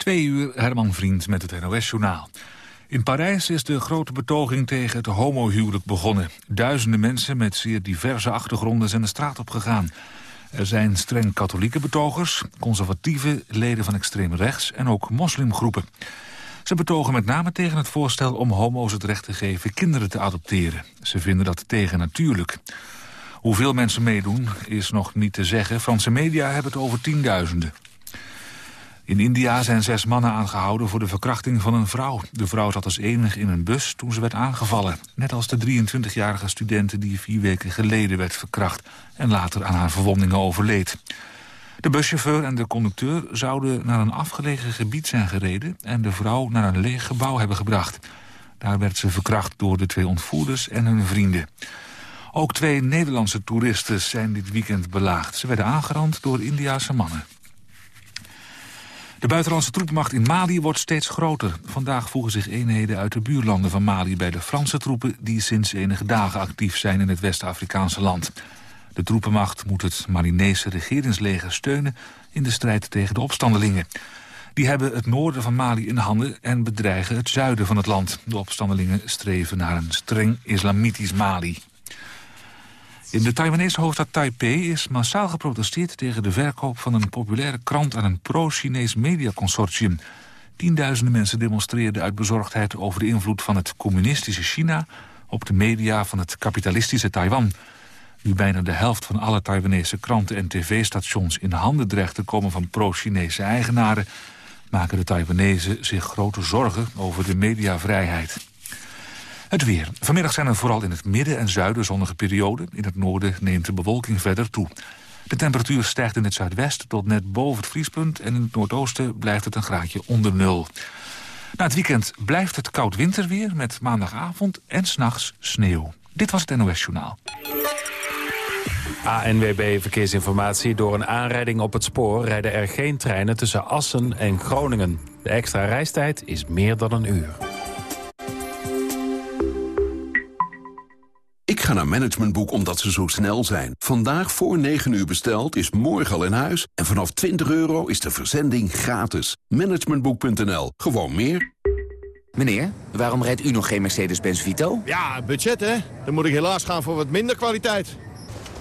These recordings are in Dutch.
Twee uur, Herman Vriend met het NOS-journaal. In Parijs is de grote betoging tegen het homohuwelijk begonnen. Duizenden mensen met zeer diverse achtergronden zijn de straat op gegaan. Er zijn streng katholieke betogers, conservatieve leden van extreem rechts en ook moslimgroepen. Ze betogen met name tegen het voorstel om homo's het recht te geven kinderen te adopteren. Ze vinden dat tegennatuurlijk. Hoeveel mensen meedoen is nog niet te zeggen. Franse media hebben het over tienduizenden. In India zijn zes mannen aangehouden voor de verkrachting van een vrouw. De vrouw zat als enige in een bus toen ze werd aangevallen. Net als de 23-jarige studente die vier weken geleden werd verkracht... en later aan haar verwondingen overleed. De buschauffeur en de conducteur zouden naar een afgelegen gebied zijn gereden... en de vrouw naar een leeg gebouw hebben gebracht. Daar werd ze verkracht door de twee ontvoerders en hun vrienden. Ook twee Nederlandse toeristen zijn dit weekend belaagd. Ze werden aangerand door Indiase mannen. De buitenlandse troepenmacht in Mali wordt steeds groter. Vandaag voegen zich eenheden uit de buurlanden van Mali bij de Franse troepen... die sinds enige dagen actief zijn in het West-Afrikaanse land. De troepenmacht moet het Malinese regeringsleger steunen... in de strijd tegen de opstandelingen. Die hebben het noorden van Mali in handen en bedreigen het zuiden van het land. De opstandelingen streven naar een streng islamitisch Mali. In de Taiwanese hoofdstad Taipei is massaal geprotesteerd... tegen de verkoop van een populaire krant aan een pro-Chinees mediaconsortium. Tienduizenden mensen demonstreerden uit bezorgdheid... over de invloed van het communistische China... op de media van het kapitalistische Taiwan. Nu bijna de helft van alle Taiwanese kranten en tv-stations... in handen dreigt te komen van pro-Chinese eigenaren... maken de Taiwanese zich grote zorgen over de mediavrijheid. Het weer. Vanmiddag zijn er vooral in het midden en zuiden zonnige perioden. In het noorden neemt de bewolking verder toe. De temperatuur stijgt in het zuidwesten tot net boven het vriespunt... en in het noordoosten blijft het een graadje onder nul. Na het weekend blijft het koud winterweer met maandagavond en s'nachts sneeuw. Dit was het NOS Journaal. ANWB Verkeersinformatie. Door een aanrijding op het spoor rijden er geen treinen tussen Assen en Groningen. De extra reistijd is meer dan een uur. Ik ga naar Managementboek omdat ze zo snel zijn. Vandaag voor 9 uur besteld is morgen al in huis. En vanaf 20 euro is de verzending gratis. Managementboek.nl. Gewoon meer. Meneer, waarom rijdt u nog geen Mercedes-Benz Vito? Ja, budget hè. Dan moet ik helaas gaan voor wat minder kwaliteit.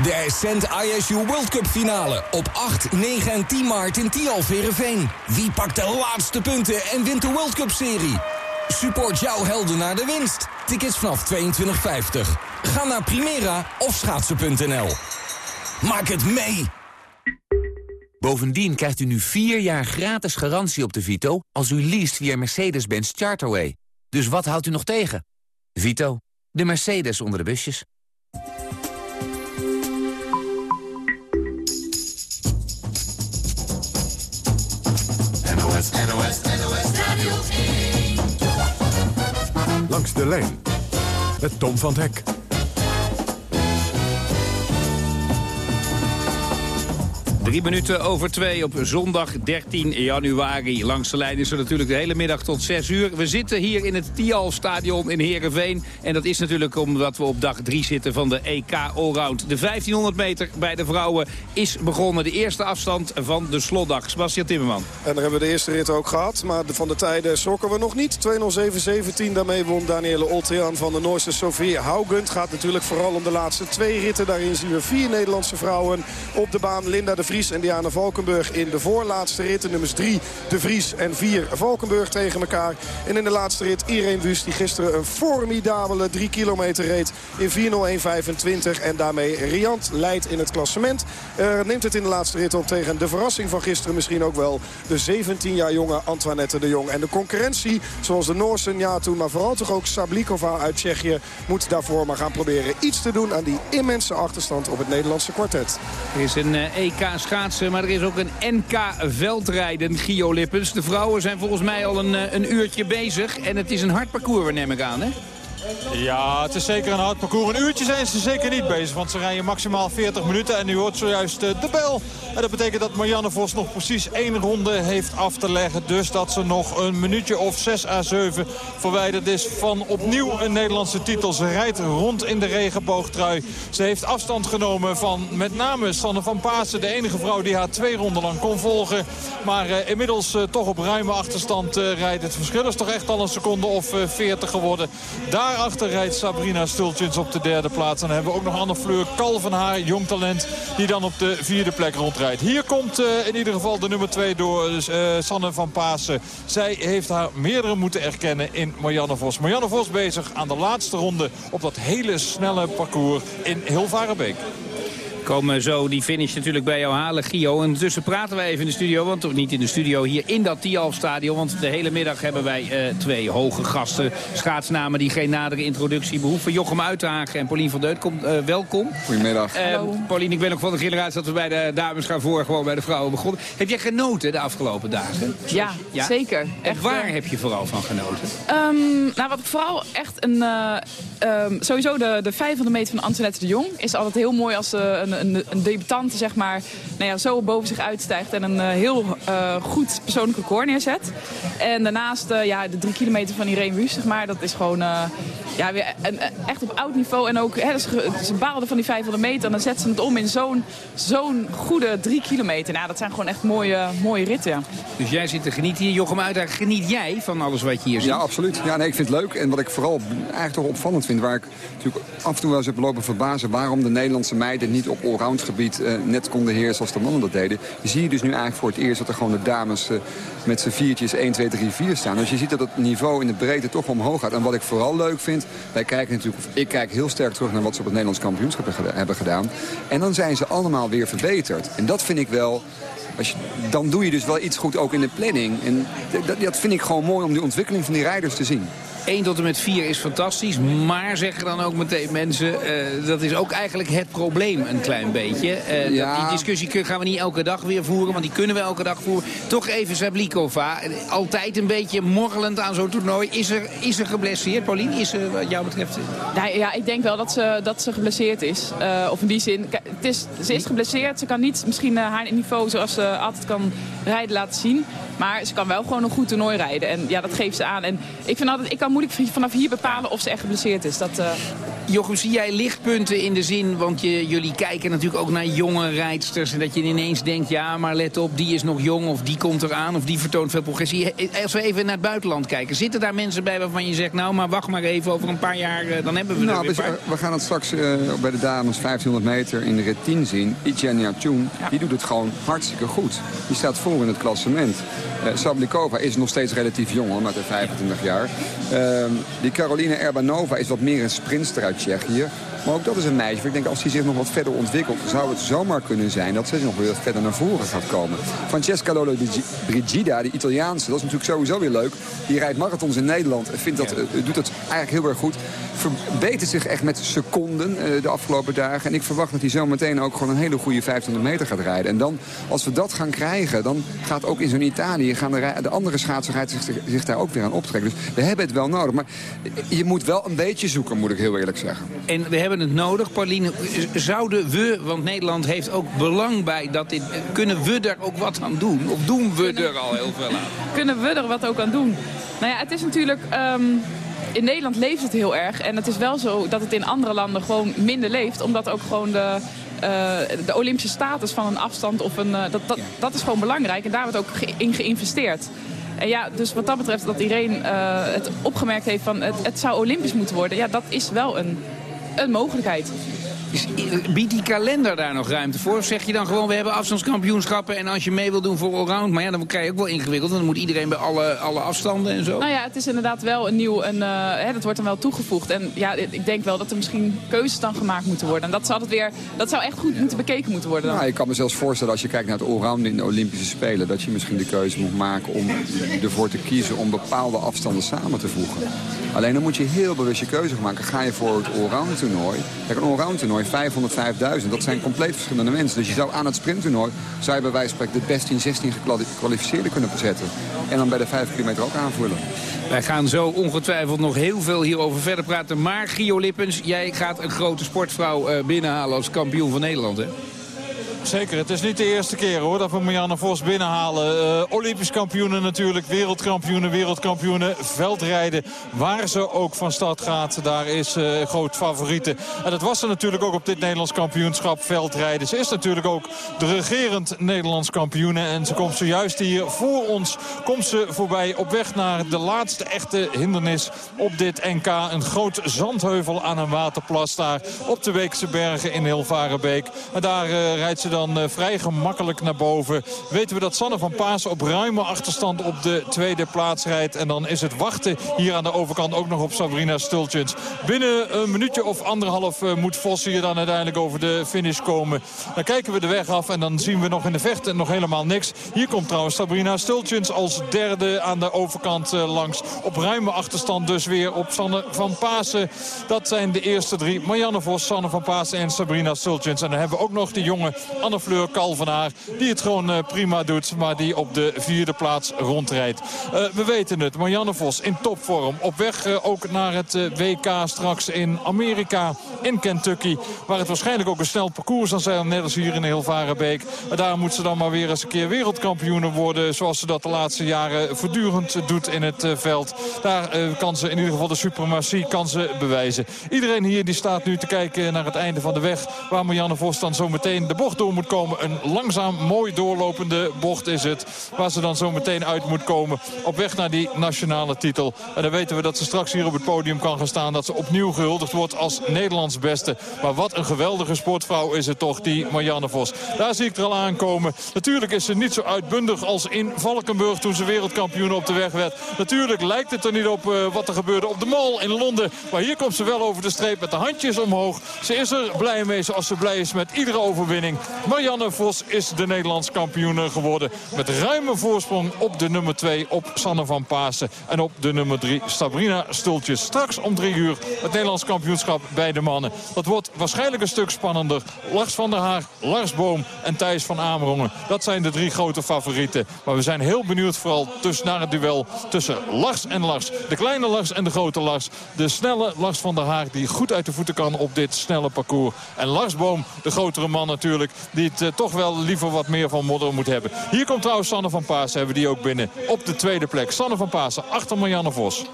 De Ascent ISU World Cup finale op 8, 9 en 10 maart in Tialf Verenveen. Wie pakt de laatste punten en wint de World Cup serie? Support jouw helden naar de winst. Tickets vanaf 22,50. Ga naar Primera of schaatsen.nl. Maak het mee! Bovendien krijgt u nu 4 jaar gratis garantie op de Vito... als u leest via Mercedes-Benz Charterway. Dus wat houdt u nog tegen? Vito, de Mercedes onder de busjes. Langs de lijn met Tom van Hek. Drie minuten over twee op zondag 13 januari. Langs de lijn is er natuurlijk de hele middag tot 6 uur. We zitten hier in het Tial-stadion in Heerenveen. En dat is natuurlijk omdat we op dag 3 zitten van de EK Allround. De 1500 meter bij de vrouwen is begonnen. De eerste afstand van de slotdag. Sebastian Timmerman. En daar hebben we de eerste rit ook gehad. Maar van de tijden schrokken we nog niet. 2.07.17. Daarmee won Danielle Oltean van de Noorse Sofie Haugund. Gaat natuurlijk vooral om de laatste twee ritten. Daarin zien we vier Nederlandse vrouwen op de baan. Linda de Vries en Diana Valkenburg in de voorlaatste rit. nummers 3 De Vries en 4 Valkenburg tegen elkaar. En in de laatste rit Irene Wust die gisteren een formidabele 3 kilometer reed in 4.01.25. En daarmee Riant leidt in het klassement. Neemt het in de laatste rit op tegen de verrassing van gisteren misschien ook wel. De 17 jaar jonge Antoinette de Jong. En de concurrentie zoals de Noorsen ja toen maar vooral toch ook Sablikova uit Tsjechië moet daarvoor maar gaan proberen iets te doen aan die immense achterstand op het Nederlandse kwartet. Er is een EK schaatsen, maar er is ook een NK veldrijden, Gio Lippens. De vrouwen zijn volgens mij al een, eh, een uurtje bezig en het is een hard parcours, neem ik aan, hè? Ja, het is zeker een hard parcours. Een uurtje zijn ze zeker niet bezig, want ze rijden maximaal 40 minuten. En nu hoort zojuist eh, de bel. En dat betekent dat Marianne Vos nog precies één ronde heeft af te leggen. Dus dat ze nog een minuutje of 6 à 7 verwijderd is van opnieuw een Nederlandse titel. Ze rijdt rond in de regenboogtrui. Ze heeft afstand genomen van met name Sanne van Paasen. De enige vrouw die haar twee ronden lang kon volgen. Maar uh, inmiddels uh, toch op ruime achterstand rijdt. Het verschil is toch echt al een seconde of 40 geworden. Daar Daarachter rijdt Sabrina Stultjens op de derde plaats. En dan hebben we ook nog Anne Fleur Kalvenhaar, jong talent, die dan op de vierde plek rondrijdt. Hier komt uh, in ieder geval de nummer 2 door uh, Sanne van Pasen. Zij heeft haar meerdere moeten erkennen in Marianne Vos. Marianne Vos bezig aan de laatste ronde op dat hele snelle parcours in Hilvarenbeek komen zo die finish natuurlijk bij jou halen, Gio. En ondertussen praten wij even in de studio, want toch niet in de studio, hier in dat Tialf-stadion. Want de hele middag hebben wij uh, twee hoge gasten, schaatsnamen die geen nadere introductie behoeven. Jochem Uithagen en Paulien van Deut, kom, uh, welkom. Goedemiddag. Uh, Paulien, ik ben nog van de generatie dat we bij de dames gaan voor, gewoon bij de vrouwen begonnen. Heb jij genoten de afgelopen dagen? Ja, ja? zeker. En waar heb je vooral van genoten? Um, nou, wat ik vooral echt een... Um, sowieso de, de 500 meter van Antoinette de Jong is altijd heel mooi als een een, een debutant zeg maar, nou ja, zo boven zich uitstijgt en een uh, heel uh, goed persoonlijk record neerzet. En daarnaast uh, ja, de drie kilometer van Irene Wust, zeg maar, dat is gewoon ja, weer een, echt op oud niveau. En ook, hè, ze, ze baalden van die 500 meter en dan zetten ze het om in zo'n zo'n goede drie kilometer. Nou, dat zijn gewoon echt mooie, mooie ritten. Dus jij zit te genieten hier. Jochem uit, geniet jij van alles wat je hier ziet? Ja, absoluut. Ja, nee, ik vind het leuk. En wat ik vooral eigenlijk toch opvallend vind, waar ik natuurlijk af en toe wel eens heb lopen verbazen, waarom de Nederlandse meiden niet op allround gebied uh, net konden heersen als de mannen dat deden. Zie je dus nu eigenlijk voor het eerst dat er gewoon de dames uh, met z'n viertjes 1, 2, 3, 4 staan. Dus je ziet dat het niveau in de breedte toch omhoog gaat. En wat ik vooral leuk vind, wij kijken natuurlijk, ik kijk heel sterk terug naar wat ze op het Nederlands kampioenschap hebben gedaan. En dan zijn ze allemaal weer verbeterd. En dat vind ik wel als je, dan doe je dus wel iets goed ook in de planning. En dat, dat vind ik gewoon mooi om die ontwikkeling van die rijders te zien. 1 tot en met 4 is fantastisch. Maar zeggen dan ook meteen mensen, uh, dat is ook eigenlijk het probleem een klein beetje. Uh, ja. Die discussie gaan we niet elke dag weer voeren, want die kunnen we elke dag voeren. Toch even Sablikova. Altijd een beetje morrelend aan zo'n toernooi. Is er, is er geblesseerd, Paulien? Is er wat jou betreft? Nou, ja, ik denk wel dat ze, dat ze geblesseerd is. Uh, of in die zin, het is, ze is geblesseerd. Ze kan niet misschien haar niveau zoals ze altijd kan rijden laten zien. Maar ze kan wel gewoon een goed toernooi rijden. En ja, dat geeft ze aan. En ik vind altijd, ik kan moeilijk vanaf hier bepalen of ze echt geblesseerd is. Dat, uh... Jochem, zie jij lichtpunten in de zin, want je, jullie kijken natuurlijk ook naar jonge rijdsters. En dat je ineens denkt, ja, maar let op, die is nog jong of die komt eraan of die vertoont veel progressie. Als we even naar het buitenland kijken, zitten daar mensen bij waarvan je zegt, nou, maar wacht maar even, over een paar jaar, uh, dan hebben we nou, er weer we, gaan het straks uh, bij de dames 1500 meter in de rit 10 zien. Etienne Tjoen, ja. die doet het gewoon hartstikke goed. Die staat voor in het klassement. Uh, Sablikova is nog steeds relatief jong, hoor, met de 25 jaar. Uh, die Caroline Erbanova is wat meer een sprinster uit Tsjechië. Maar ook dat is een meisje. Ik denk als hij zich nog wat verder ontwikkelt... zou het zomaar kunnen zijn dat ze nog weer verder naar voren gaat komen. Francesca Lolo Brigida, de Italiaanse, dat is natuurlijk sowieso weer leuk. Die rijdt marathons in Nederland en vindt dat, uh, doet het eigenlijk heel erg goed. Verbetert zich echt met seconden uh, de afgelopen dagen. En ik verwacht dat hij zo meteen ook gewoon een hele goede 500 meter gaat rijden. En dan, als we dat gaan krijgen, dan gaat ook in zo'n Italië... gaan de, de andere schaatsen zich, zich daar ook weer aan optrekken. Dus we hebben het wel nodig. Maar je moet wel een beetje zoeken, moet ik heel eerlijk zeggen. En we hebben het nodig. Pauline, zouden we, want Nederland heeft ook belang bij dat dit... Kunnen we er ook wat aan doen? Of doen we er al heel veel aan? Kunnen we er wat ook aan doen? Nou ja, het is natuurlijk... Um in Nederland leeft het heel erg. En het is wel zo dat het in andere landen gewoon minder leeft. Omdat ook gewoon de, uh, de Olympische status van een afstand of een... Uh, dat, dat, dat is gewoon belangrijk. En daar wordt ook in geïnvesteerd. En ja, dus wat dat betreft dat Irene uh, het opgemerkt heeft van het, het zou Olympisch moeten worden. Ja, dat is wel een een mogelijkheid. Biedt die kalender daar nog ruimte voor? Of zeg je dan gewoon, we hebben afstandskampioenschappen... en als je mee wil doen voor allround... maar ja, dan krijg je ook wel ingewikkeld... dan moet iedereen bij alle, alle afstanden en zo. Nou ja, het is inderdaad wel een nieuw... Een, uh, hè, dat wordt dan wel toegevoegd. En ja, ik denk wel dat er misschien keuzes dan gemaakt moeten worden. En dat zou, weer, dat zou echt goed moeten bekeken moeten worden dan. Nou, ik kan me zelfs voorstellen, als je kijkt naar het allround in de Olympische Spelen... dat je misschien de keuze moet maken om ervoor te kiezen... om bepaalde afstanden samen te voegen. Alleen dan moet je heel bewust je keuze maken. Ga je voor het allround toernooi... Kijk, een allround toernooi sprinttoernooi 500, 5000. Dat zijn compleet verschillende mensen. Dus je zou aan het sprinttoernooi, zou je bij wijze van spreken de best in 16 gekwalificeerden kunnen bezetten. En dan bij de 5 kilometer ook aanvullen. Wij gaan zo ongetwijfeld nog heel veel hierover verder praten. Maar Gio Lippens, jij gaat een grote sportvrouw eh, binnenhalen als kampioen van Nederland, hè? Zeker, het is niet de eerste keer hoor dat we Marianne Vos binnenhalen. Uh, Olympisch kampioenen natuurlijk, wereldkampioenen, wereldkampioenen, veldrijden. Waar ze ook van start gaat, daar is uh, groot favoriete. En dat was ze natuurlijk ook op dit Nederlands kampioenschap veldrijden. Ze is natuurlijk ook de regerend Nederlands kampioene. En ze komt zojuist hier voor ons, komt ze voorbij op weg naar de laatste echte hindernis op dit NK. Een groot zandheuvel aan een waterplas daar op de Weekse Bergen in Hilvarenbeek. En daar uh, rijdt ze dan uh, vrij gemakkelijk naar boven. Weten we dat Sanne van Paas op ruime achterstand op de tweede plaats rijdt. En dan is het wachten hier aan de overkant ook nog op Sabrina Stultjens. Binnen een minuutje of anderhalf uh, moet Vos hier dan uiteindelijk over de finish komen. Dan kijken we de weg af en dan zien we nog in de vechten nog helemaal niks. Hier komt trouwens Sabrina Stultjens als derde aan de overkant uh, langs. Op ruime achterstand dus weer op Sanne van Pasen. Dat zijn de eerste drie. Marianne Vos, Sanne van Pasen en Sabrina Stultjens. En dan hebben we ook nog de jonge Anne-Fleur Kalvenaar. Die het gewoon uh, prima doet, maar die op de vierde plaats rondrijdt. Uh, we weten het, Marianne Vos in topvorm. Op weg uh, ook naar het WK straks in Amerika, in Kentucky. Waar het waarschijnlijk ook een snel parcours zal zijn, net als hier in Hilvarenbeek. En daar moet ze dan maar weer eens een keer wereldkampioen worden. Zoals ze dat de laatste jaren voortdurend doet in het veld. Daar kan ze in ieder geval de suprematie kan ze bewijzen. Iedereen hier die staat nu te kijken naar het einde van de weg. Waar Marianne Vos dan zo meteen de bocht door moet komen. Een langzaam, mooi doorlopende bocht is het. Waar ze dan zo meteen uit moet komen. Op weg naar die nationale titel. En dan weten we dat ze straks hier op het podium kan gaan staan. Dat ze opnieuw gehuldigd wordt als Nederlands beste. Maar wat een geweldige sportvrouw is het toch, die Marianne Vos. Daar zie ik er al aankomen. Natuurlijk is ze niet zo uitbundig als in Valkenburg toen ze wereldkampioen op de weg werd. Natuurlijk lijkt het er niet op uh, wat er gebeurde op de Mall in Londen. Maar hier komt ze wel over de streep met de handjes omhoog. Ze is er blij mee zoals ze blij is met iedere overwinning. Marianne Vos is de Nederlands kampioen geworden. Met ruime voorsprong op de nummer 2 op Sanne van Pasen. En op de nummer 3 Sabrina Stultjes. Straks om 3 uur het Nederlands kampioenschap bij de mannen. Dat wordt waarschijnlijk een stuk spannender. Lars van der Haag, Lars Boom en Thijs van Amerongen. Dat zijn de drie grote favorieten. Maar we zijn heel benieuwd vooral tussen naar het duel tussen Lars en Lars. De kleine Lars en de grote Lars. De snelle Lars van der Haag die goed uit de voeten kan op dit snelle parcours. En Lars Boom, de grotere man natuurlijk, die het uh, toch wel liever wat meer van modder moet hebben. Hier komt trouwens Sanne van Paas, hebben die ook binnen op de tweede plek. Sanne van Pasen achter Marianne Vos.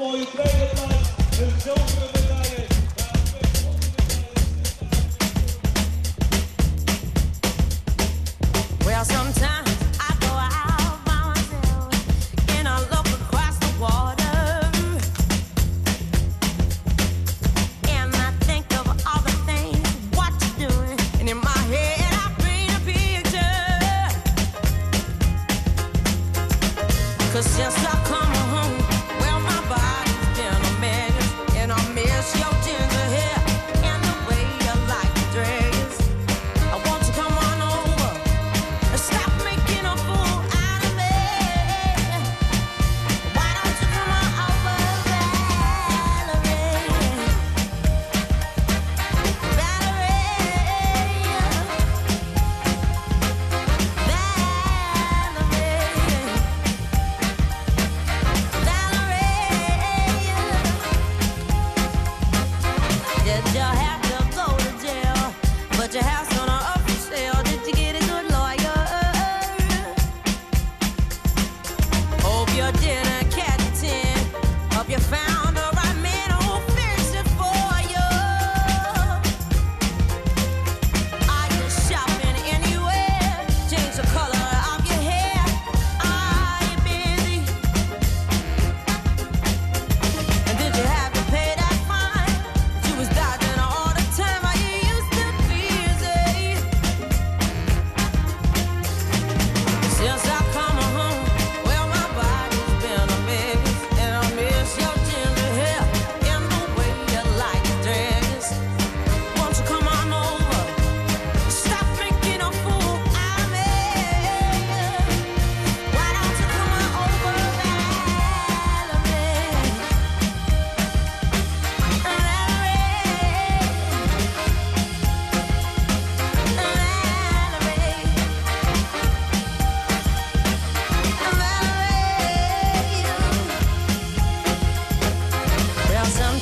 consciência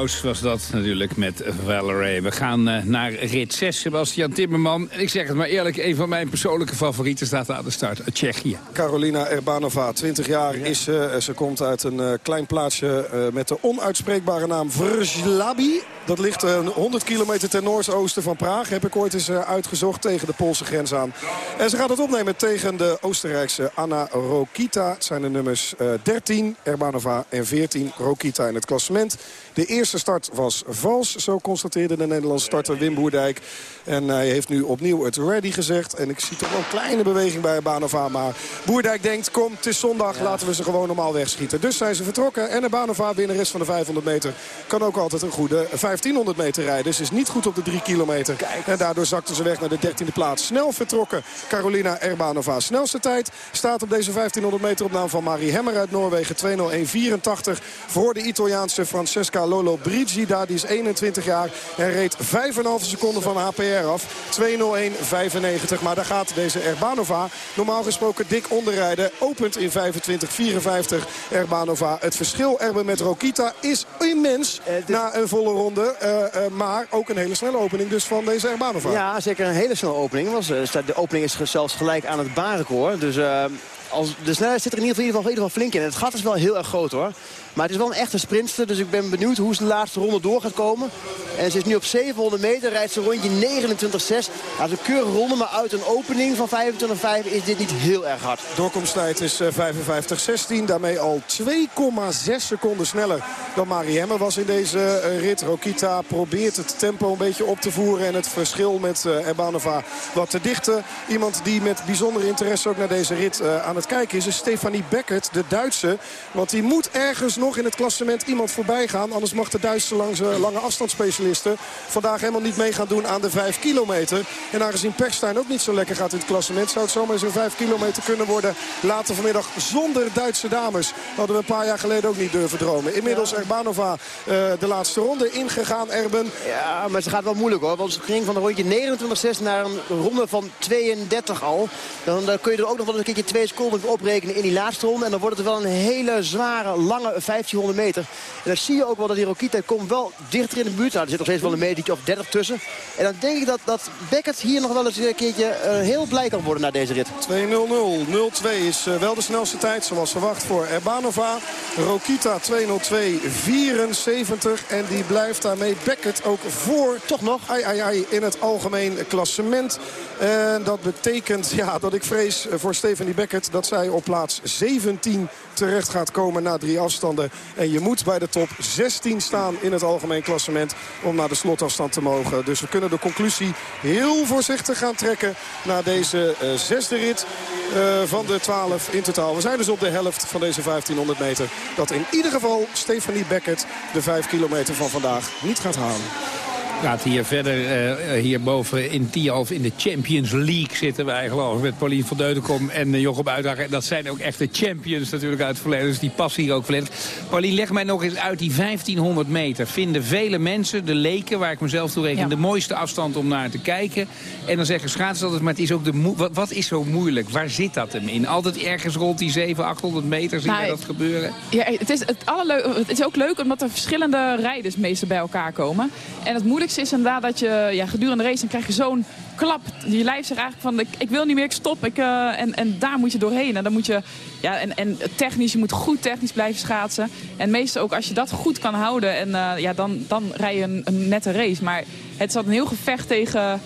Was dat natuurlijk met Valerie. We gaan eh, naar rit 6, Sebastian Timmerman. En ik zeg het maar eerlijk, een van mijn persoonlijke favorieten staat aan de start. Uit Tsjechië. Carolina Erbanova, 20 jaar is ze. Ze komt uit een eh, klein plaatsje eh, met de onuitspreekbare naam Vrjlabi. Dat ligt eh, 100 kilometer ten noordoosten van Praag. Heb ik ooit eens eh, uitgezocht tegen de Poolse grens aan. En ze gaat het opnemen tegen de Oostenrijkse Anna Rokita. Het zijn de nummers eh, 13 Erbanova en 14 Rokita in het klassement. De eerste start was vals, zo constateerde de Nederlandse starter Wim Boerdijk. En hij heeft nu opnieuw het ready gezegd. En ik zie toch wel een kleine beweging bij Erbanova. Maar Boerdijk denkt, kom, het is zondag, laten we ze gewoon normaal wegschieten. Dus zijn ze vertrokken. En Erbanova, winnares van de 500 meter, kan ook altijd een goede 1500 meter rijden. Ze is niet goed op de 3 kilometer. En daardoor zakte ze weg naar de 13e plaats. Snel vertrokken Carolina Erbanova. Snelste tijd staat op deze 1500 meter op naam van Marie Hemmer uit Noorwegen. 2.01.84 voor de Italiaanse Francesca Lolo Brigida. Die is 21 jaar en reed 5,5 seconden van HPR af. 2.01.95. Maar daar gaat deze Erbanova normaal gesproken dik onderrijden. Opent in 25.54 Erbanova. Het verschil Erben met Rokita is immens na een volle ronde. Eh, eh, maar ook een hele snelle opening dus van deze Erbanova. Ja, zeker een hele snelle opening. Was, eh, de opening is zelfs gelijk aan het baanrecord. Dus als, de snelheid zit er in ieder, geval, in ieder geval flink in. Het gat is wel heel erg groot hoor. Maar het is wel een echte sprintster. Dus ik ben benieuwd hoe ze de laatste ronde door gaat komen. En ze is nu op 700 meter. Rijdt ze rondje 29,6. Dat is een keurige ronde. Maar uit een opening van 25,5 is dit niet heel erg hard. Doorkomsttijd is eh, 55-16. Daarmee al 2,6 seconden sneller dan Marie Hemmer was in deze eh, rit. Rokita probeert het tempo een beetje op te voeren. En het verschil met eh, Erbanova wat te dichten. Iemand die met bijzondere interesse ook naar deze rit eh, aan het kijken is. Is Stefanie Beckert, de Duitse. Want die moet ergens nog in het klassement iemand voorbij gaan. Anders mag de Duitse langs, eh, lange afstandsspecialisten vandaag helemaal niet mee gaan doen aan de 5 kilometer. En aangezien Perstijn ook niet zo lekker gaat in het klassement... zou het zomaar eens een 5 kilometer kunnen worden later vanmiddag zonder Duitse dames. Hadden we een paar jaar geleden ook niet durven dromen. Inmiddels Erbanova eh, de laatste ronde ingegaan, Erben. Ja, maar ze gaat wel moeilijk hoor. Want ze ging van een rondje 29,6 naar een ronde van 32 al. Dan, dan kun je er ook nog wel eens een keertje twee seconden oprekenen in die laatste ronde. En dan wordt het wel een hele zware, lange 1500 meter. En dan zie je ook wel dat die Rokita komt wel dichter in de buurt. Nou, er zit nog steeds wel een metertje of 30 tussen. En dan denk ik dat, dat Beckett hier nog wel eens een keertje eh, heel blij kan worden na deze rit. 2.00. 0-2 is eh, wel de snelste tijd zoals verwacht voor Erbanova. Rokita 2.02.74 en die blijft daarmee Beckett ook voor. Toch nog? Ai, ai, ai, in het algemeen klassement. En dat betekent ja, dat ik vrees voor Stephanie Beckett dat zij op plaats 17 terecht gaat komen na drie afstanden. En je moet bij de top 16 staan in het algemeen klassement om naar de slotafstand te mogen. Dus we kunnen de conclusie heel voorzichtig gaan trekken na deze eh, zesde rit eh, van de 12 in totaal. We zijn dus op de helft van deze 1500 meter. Dat in ieder geval Stephanie Beckett de 5 kilometer van vandaag niet gaat halen. Praten hier verder, uh, hierboven in Tialf in de Champions League zitten wij geloof. Met Paulien van Deutenkom en uh, Jochem Uitdager. Dat zijn ook echte champions natuurlijk uit het verleden. Dus die passen hier ook volledig. Paulien, leg mij nog eens uit die 1500 meter. Vinden vele mensen, de leken, waar ik mezelf toe reken, ja. de mooiste afstand om naar te kijken. En dan zeggen schaatsers altijd, maar het is ook de wat, wat, is zo moeilijk? Waar zit dat hem in? Altijd ergens rond die 700, 800 meter zien nou, we dat gebeuren? Ja, het is, het, het is ook leuk omdat er verschillende rijders meestal bij elkaar komen. En het is inderdaad dat je ja, gedurende de race... dan krijg je zo'n klap. Je lijf zegt eigenlijk van, ik, ik wil niet meer, ik stop. Ik, uh, en, en daar moet je doorheen. En dan moet je, ja, en, en technisch, je moet goed technisch blijven schaatsen. En meestal ook als je dat goed kan houden, en, uh, ja, dan, dan rij je een, nette race. Maar het is een heel gevecht tegen...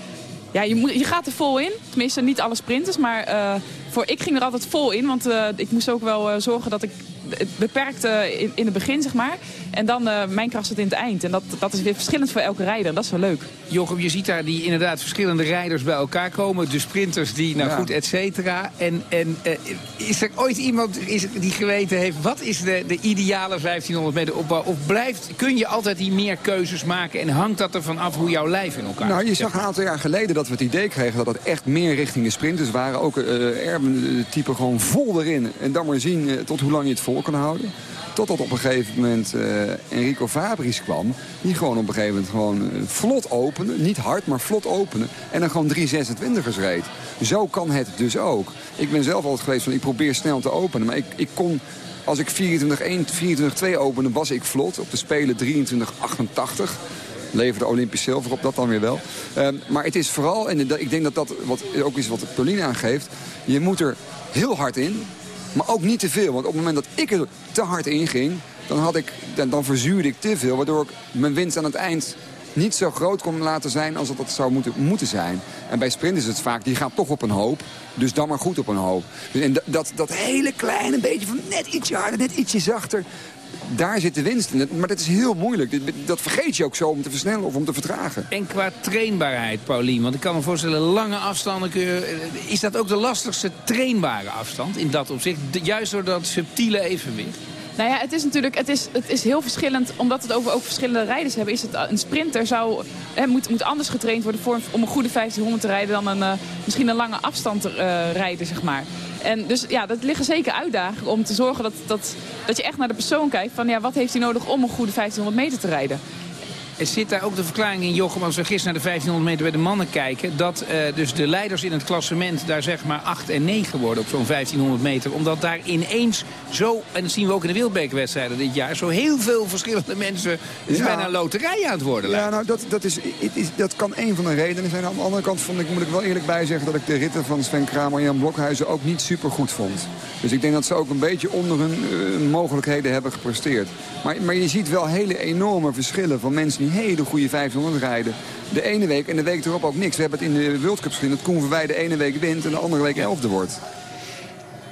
Ja, je, moet, je gaat er vol in. Tenminste, niet alle sprinters. Maar uh, voor, ik ging er altijd vol in. Want ik moest ook wel zorgen dat ik het beperkte in, in het begin, zeg maar. En dan uh, mijn kracht zit in het eind. En dat, dat is weer verschillend voor elke rijder. En dat is wel leuk. Jochem, je ziet daar die inderdaad verschillende rijders bij elkaar komen. De sprinters die, nou ja. goed, et cetera. En, en uh, is er ooit iemand is, die geweten heeft... wat is de, de ideale 1500 meter opbouw? Of blijft, kun je altijd die meer keuzes maken? En hangt dat ervan af hoe jouw lijf in elkaar Nou, je zag een aantal jaar geleden dat we het idee kregen... dat het echt meer richting de sprinters waren. Ook uh, Erben type gewoon vol erin. En dan maar zien tot hoe lang je het vol kan houden. Totdat op een gegeven moment uh, Enrico Fabris kwam. Die gewoon op een gegeven moment gewoon uh, vlot opende. Niet hard, maar vlot opende. En dan gewoon 3,26ers reed. Zo kan het dus ook. Ik ben zelf altijd geweest van ik probeer snel te openen. Maar ik, ik kon... Als ik 24-1, 24-2 opende, was ik vlot. Op de Spelen 23-88 leverde Olympisch zilver op, dat dan weer wel. Uh, maar het is vooral, en ik denk dat dat wat, ook is wat Pauline aangeeft... je moet er heel hard in, maar ook niet te veel. Want op het moment dat ik er te hard in ging... dan, had ik, dan, verzuurde ik te veel. Waardoor ik mijn winst aan het eind niet zo groot kon laten zijn als dat, dat zou moeten, moeten zijn. En bij sprint is het vaak, die gaat toch op een hoop. Dus dan maar goed op een hoop. En dat, dat hele kleine beetje van net ietsje harder, net ietsje zachter daar zit de winst in. Maar dat is heel moeilijk. Dat vergeet je ook zo om te versnellen of om te vertragen. En qua trainbaarheid, Paulien, want ik kan me voorstellen... lange afstanden, kun je, is dat ook de lastigste trainbare afstand in dat opzicht? Juist door dat subtiele evenwicht? Nou ja, het is natuurlijk het is, het is heel verschillend. Omdat we het over ook verschillende rijders hebben. Is het, een sprinter zou, hè, moet, moet anders getraind worden voor, om een goede 1500 te rijden... dan een, uh, misschien een lange afstand te uh, rijden, zeg maar. En dus ja, dat liggen zeker uitdagingen om te zorgen dat, dat, dat je echt naar de persoon kijkt... van ja, wat heeft hij nodig om een goede 1500 meter te rijden. Er zit daar ook de verklaring in, Jochem, als we gisteren naar de 1500 meter bij de mannen kijken... dat uh, dus de leiders in het klassement daar zeg maar 8 en 9 worden op zo'n 1500 meter. Omdat daar ineens zo, en dat zien we ook in de Wildbekerwedstrijden dit jaar... zo heel veel verschillende mensen, het is ja. bijna een loterij aan het worden. Ja, nou, dat, dat, is, is, dat kan een van de redenen zijn. Aan de andere kant vond ik, moet ik wel eerlijk bij zeggen... dat ik de ritten van Sven Kramer en Jan Blokhuizen ook niet super goed vond. Dus ik denk dat ze ook een beetje onder hun uh, mogelijkheden hebben gepresteerd. Maar, maar je ziet wel hele enorme verschillen van mensen die hele goede 500 rijden. De ene week en de week erop ook niks. We hebben het in de World Cup gezien dat Koen Verwij de ene week wint en de andere week elfde wordt.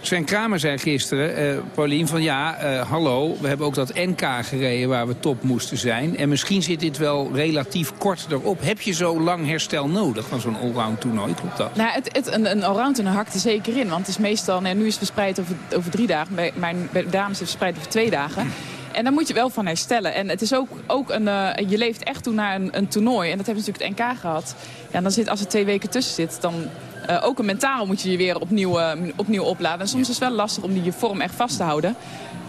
Sven Kramer zei gisteren, uh, Paulien, van ja, uh, hallo, we hebben ook dat NK gereden waar we top moesten zijn. En misschien zit dit wel relatief kort erop. Heb je zo lang herstel nodig van zo'n allround toernooi? Klopt dat? Nou, het, het, een, een allround toernooi hakt er zeker in. Want het is meestal, nou, nu is het verspreid over, over drie dagen. Bij, mijn bij de dames is het verspreid over twee dagen. En daar moet je wel van herstellen. En het is ook, ook een, uh, je leeft echt toe naar een, een toernooi. En dat hebben we natuurlijk het NK gehad. Ja, dan zit, als er twee weken tussen zit, dan uh, ook een mentaal moet je je weer opnieuw, uh, opnieuw opladen. En soms is het wel lastig om die je vorm echt vast te houden.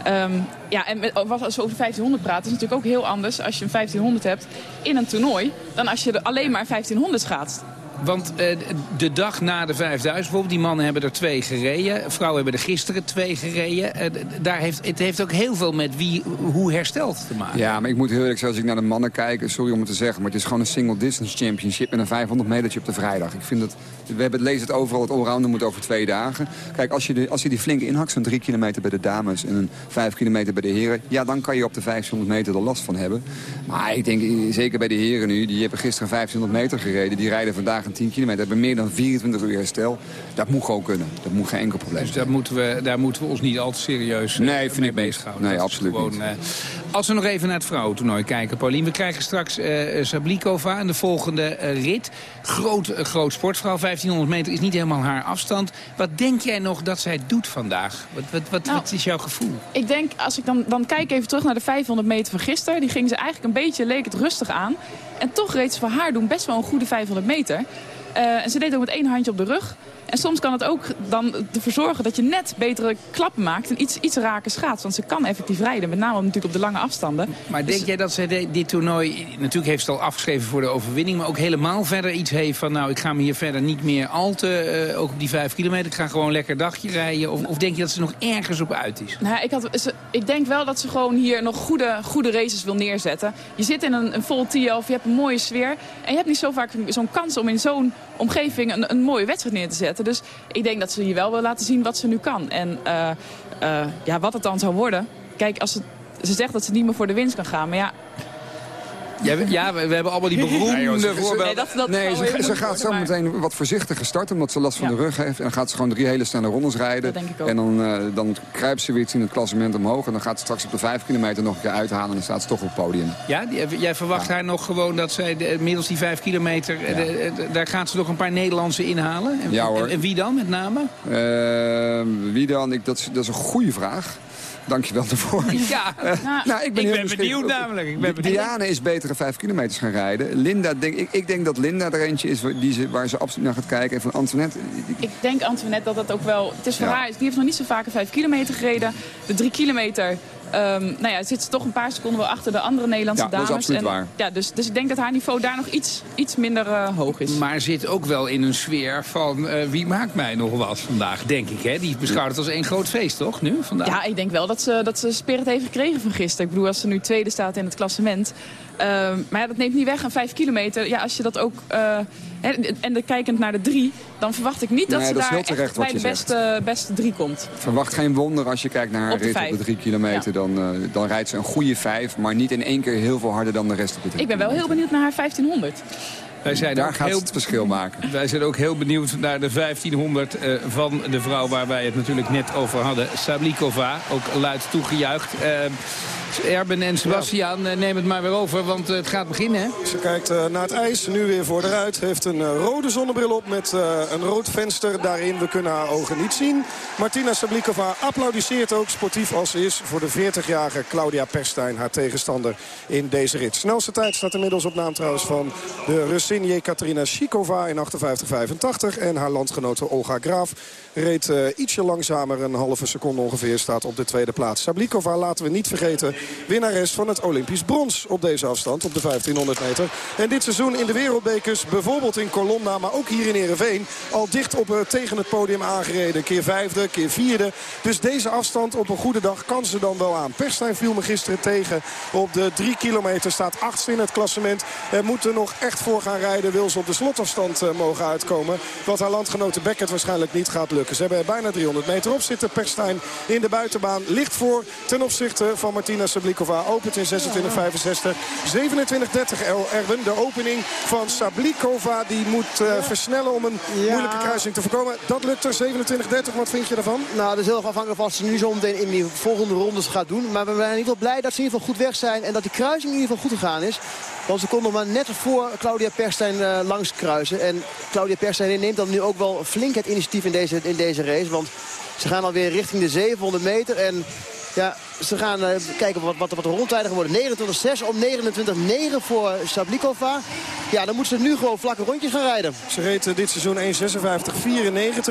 Um, ja, en met, als we over 1500 praten, is natuurlijk ook heel anders als je een 1500 hebt in een toernooi... dan als je alleen maar 1500 gaat. Want uh, de dag na de 5000 bijvoorbeeld, die mannen hebben er twee gereden. Vrouwen hebben er gisteren twee gereden. Uh, daar heeft, het heeft ook heel veel met wie, hoe hersteld te maken. Ja, maar ik moet heel eerlijk zeggen, als ik naar de mannen kijk... sorry om het te zeggen, maar het is gewoon een single distance championship... en een 500 metertje op de vrijdag. Ik vind dat, we hebben, lezen het overal, het allrounder moet over twee dagen. Kijk, als je, als je die flinke inhakt, zo'n drie kilometer bij de dames... en een vijf kilometer bij de heren... ja, dan kan je op de 500 meter er last van hebben. Maar ik denk, zeker bij de heren nu... die hebben gisteren 1500 meter gereden... die rijden vandaag een 10 kilometer, hebben meer dan 24 uur herstel. Dat moet gewoon kunnen. Dat moet geen enkel probleem dus daar moeten we, daar moeten we ons niet al te serieus nee, vind mee bezighouden. Nee, absoluut gewoon, niet. Uh, Als we nog even naar het vrouwentoernooi kijken, Paulien. We krijgen straks eh Sablikova in de volgende eh, rit. Groot, eh, groot sportvrouw, 1500 meter is niet helemaal haar afstand. Wat denk jij nog dat zij doet vandaag? Wat, wat, wat, Nou, wat is jouw gevoel? Ik denk, als ik dan, dan kijk even terug naar de 500 meter van gisteren. Die ging ze eigenlijk een beetje, leek het rustig aan. En toch reed ze voor haar doen best wel een goede 500 meter. Eh, en ze deed ook met één handje op de rug. En soms kan het ook dan ervoor zorgen dat je net betere klappen maakt. En iets, iets raken schaats. Want ze kan effectief rijden. Met name natuurlijk op de lange afstanden. Maar denk jij dat de- dit toernooi... Natuurlijk heeft ze het al afgeschreven voor de overwinning... maar ook helemaal verder iets heeft van... nou, ik ga me hier verder niet meer al te... eh, ook op die vijf kilometer, ik ga gewoon lekker dagje rijden. Of, of denk je dat ze nog ergens op uit is? Nou, ik, had, ze- ik denk wel dat ze gewoon hier nog goede, goede races wil neerzetten. Je zit in een, een vol TLF, je hebt een mooie sfeer. En je hebt niet zo vaak zo'n kans om in zo'n omgeving een, een mooie wedstrijd neer te zetten. Dus ik denk dat ze hier wel wil laten zien wat ze nu kan. En eh, eh, ja, wat het dan zou worden. Kijk, als ze, ze zegt dat ze niet meer voor de winst kan gaan. Maar ja, Ja, we, ja, we, we hebben allemaal die beroemde Nee, joh, ze- voorbeelden. Nee, dat- dat nee, zou ze, gaat zo meteen wat voorzichtiger starten, omdat ze last van Ja. de rug heeft. En dan gaat ze gewoon drie hele snelle rondes rijden. Dat denk ik ook. En dan, eh, dan kruipt ze weer iets in het klassement omhoog. En dan gaat ze straks op de vijf kilometer nog een keer uithalen. En dan staat ze toch op het podium. Ja, die- jij verwacht haar nog gewoon dat zij de, middels die vijf kilometer... eh, de- de- daar gaat ze nog een paar Nederlandse inhalen? En, Ja, hoor. En, en wie dan met name? Eh, wie dan? Ik, dat, is, dat is een goede vraag. Dankjewel daarvoor. Ja, Nou, ik ben, ik heel ben benieuwd namelijk. Ik ben benieuwd. Diane is betere vijf kilometers gaan rijden. Linda, denk, ik, ik denk dat Linda er eentje is waar, die ze, waar ze absoluut naar gaat kijken. En van Antoinette, ik denk Antoinette dat dat ook wel... Het is voor Ja. haar, die heeft nog niet zo vaak een vijf kilometer gereden. De drie kilometer... ehm, nou ja, zit ze toch een paar seconden wel achter de andere Nederlandse Ja, dat is dames. absoluut en, waar. Ja, dus, dus ik denk dat haar niveau daar nog iets, iets minder eh, hoog is. Maar zit ook wel in een sfeer van eh, wie maakt mij nog wat vandaag, denk ik. Hè? Die beschouwt het als één groot feest, toch, nu, vandaag? Ja, ik denk wel dat ze, dat ze spirit heeft gekregen van gisteren. Ik bedoel, als ze nu tweede staat in het klassement. Ehm, maar ja, dat neemt niet weg aan vijf kilometer. Ja, als je dat ook... eh, hè, en de, kijkend naar de drie, dan verwacht ik niet dat Nee, ze dat daar echt bij de beste, beste drie komt. verwacht geen wonder als je kijkt naar haar Op de rit op de drie kilometer. Dan, eh, dan rijdt ze een goede vijf, maar niet in één keer heel veel harder dan de rest op de drie Ik ben wel heel benieuwd naar haar 1500. Wij zijn Daar ook gaat heel, het verschil maken. Wij zijn ook heel benieuwd naar de 1500 eh, van de vrouw waar wij het natuurlijk net over hadden. Sablikova, ook luid toegejuicht. Eh, Erben en Sebastian, eh, neem het maar weer over, want eh, het gaat beginnen. Hè? Ze kijkt eh, naar het ijs, nu weer voor de. Heeft een rode zonnebril op met een rood venster daarin. We kunnen haar ogen niet zien. Martina Sablikova applaudisseert ook, sportief als ze is... voor de 40-jarige Claudia Perstijn, haar tegenstander in deze rit. Snelste tijd staat inmiddels op naam trouwens van de Russin Jekaterina Shikova in 58-85. En haar landgenote Olga Graaf reed ietsje langzamer, een halve seconde ongeveer, staat op de tweede plaats. Sablikova, laten we niet vergeten, winnares van het Olympisch brons op deze afstand, op de 1500 meter. En dit seizoen in de wereldbekers, bijvoorbeeld in Colonna, maar ook hier in Ereveen, al dicht op, eh, tegen het podium aangereden. Keer vijfde, keer vierde. Dus deze afstand op een goede dag kan ze dan wel aan. Perstijn viel me gisteren tegen op de drie kilometer, staat achtste in het klassement. Er moet er nog echt voor gaan rijden, wil ze op de slotafstand eh, mogen uitkomen. Wat haar landgenote Beckett waarschijnlijk niet gaat lukken. Ze hebben er bijna 300 meter op zitten. Perstijn in de buitenbaan ligt voor ten opzichte van Martina Sablikova. Opent in 26-65. 27-30 El Erwin. De opening van Sablikova die moet eh, versnellen om een moeilijke kruising te voorkomen. Dat lukt er 27-30. Wat vind je daarvan? Nou, dat is heel erg afhankelijk van wat ze nu zo meteen in die volgende rondes gaat doen. Maar we zijn in ieder geval blij dat ze in ieder geval goed weg zijn. En dat die kruising in ieder geval goed gegaan is. Want ze konden maar net voor Claudia Perstijn eh, langs kruisen. En Claudia Perstijn neemt dan nu ook wel flink het initiatief in deze, in deze race. Want ze gaan alweer richting de 700 meter. En ja, ze gaan eh, kijken wat, wat, wat de rondtijden worden. 29-6 om 29-9 voor Sablikova. Ja, dan moet ze nu gewoon vlakke rondjes gaan rijden. Ze reed eh, dit seizoen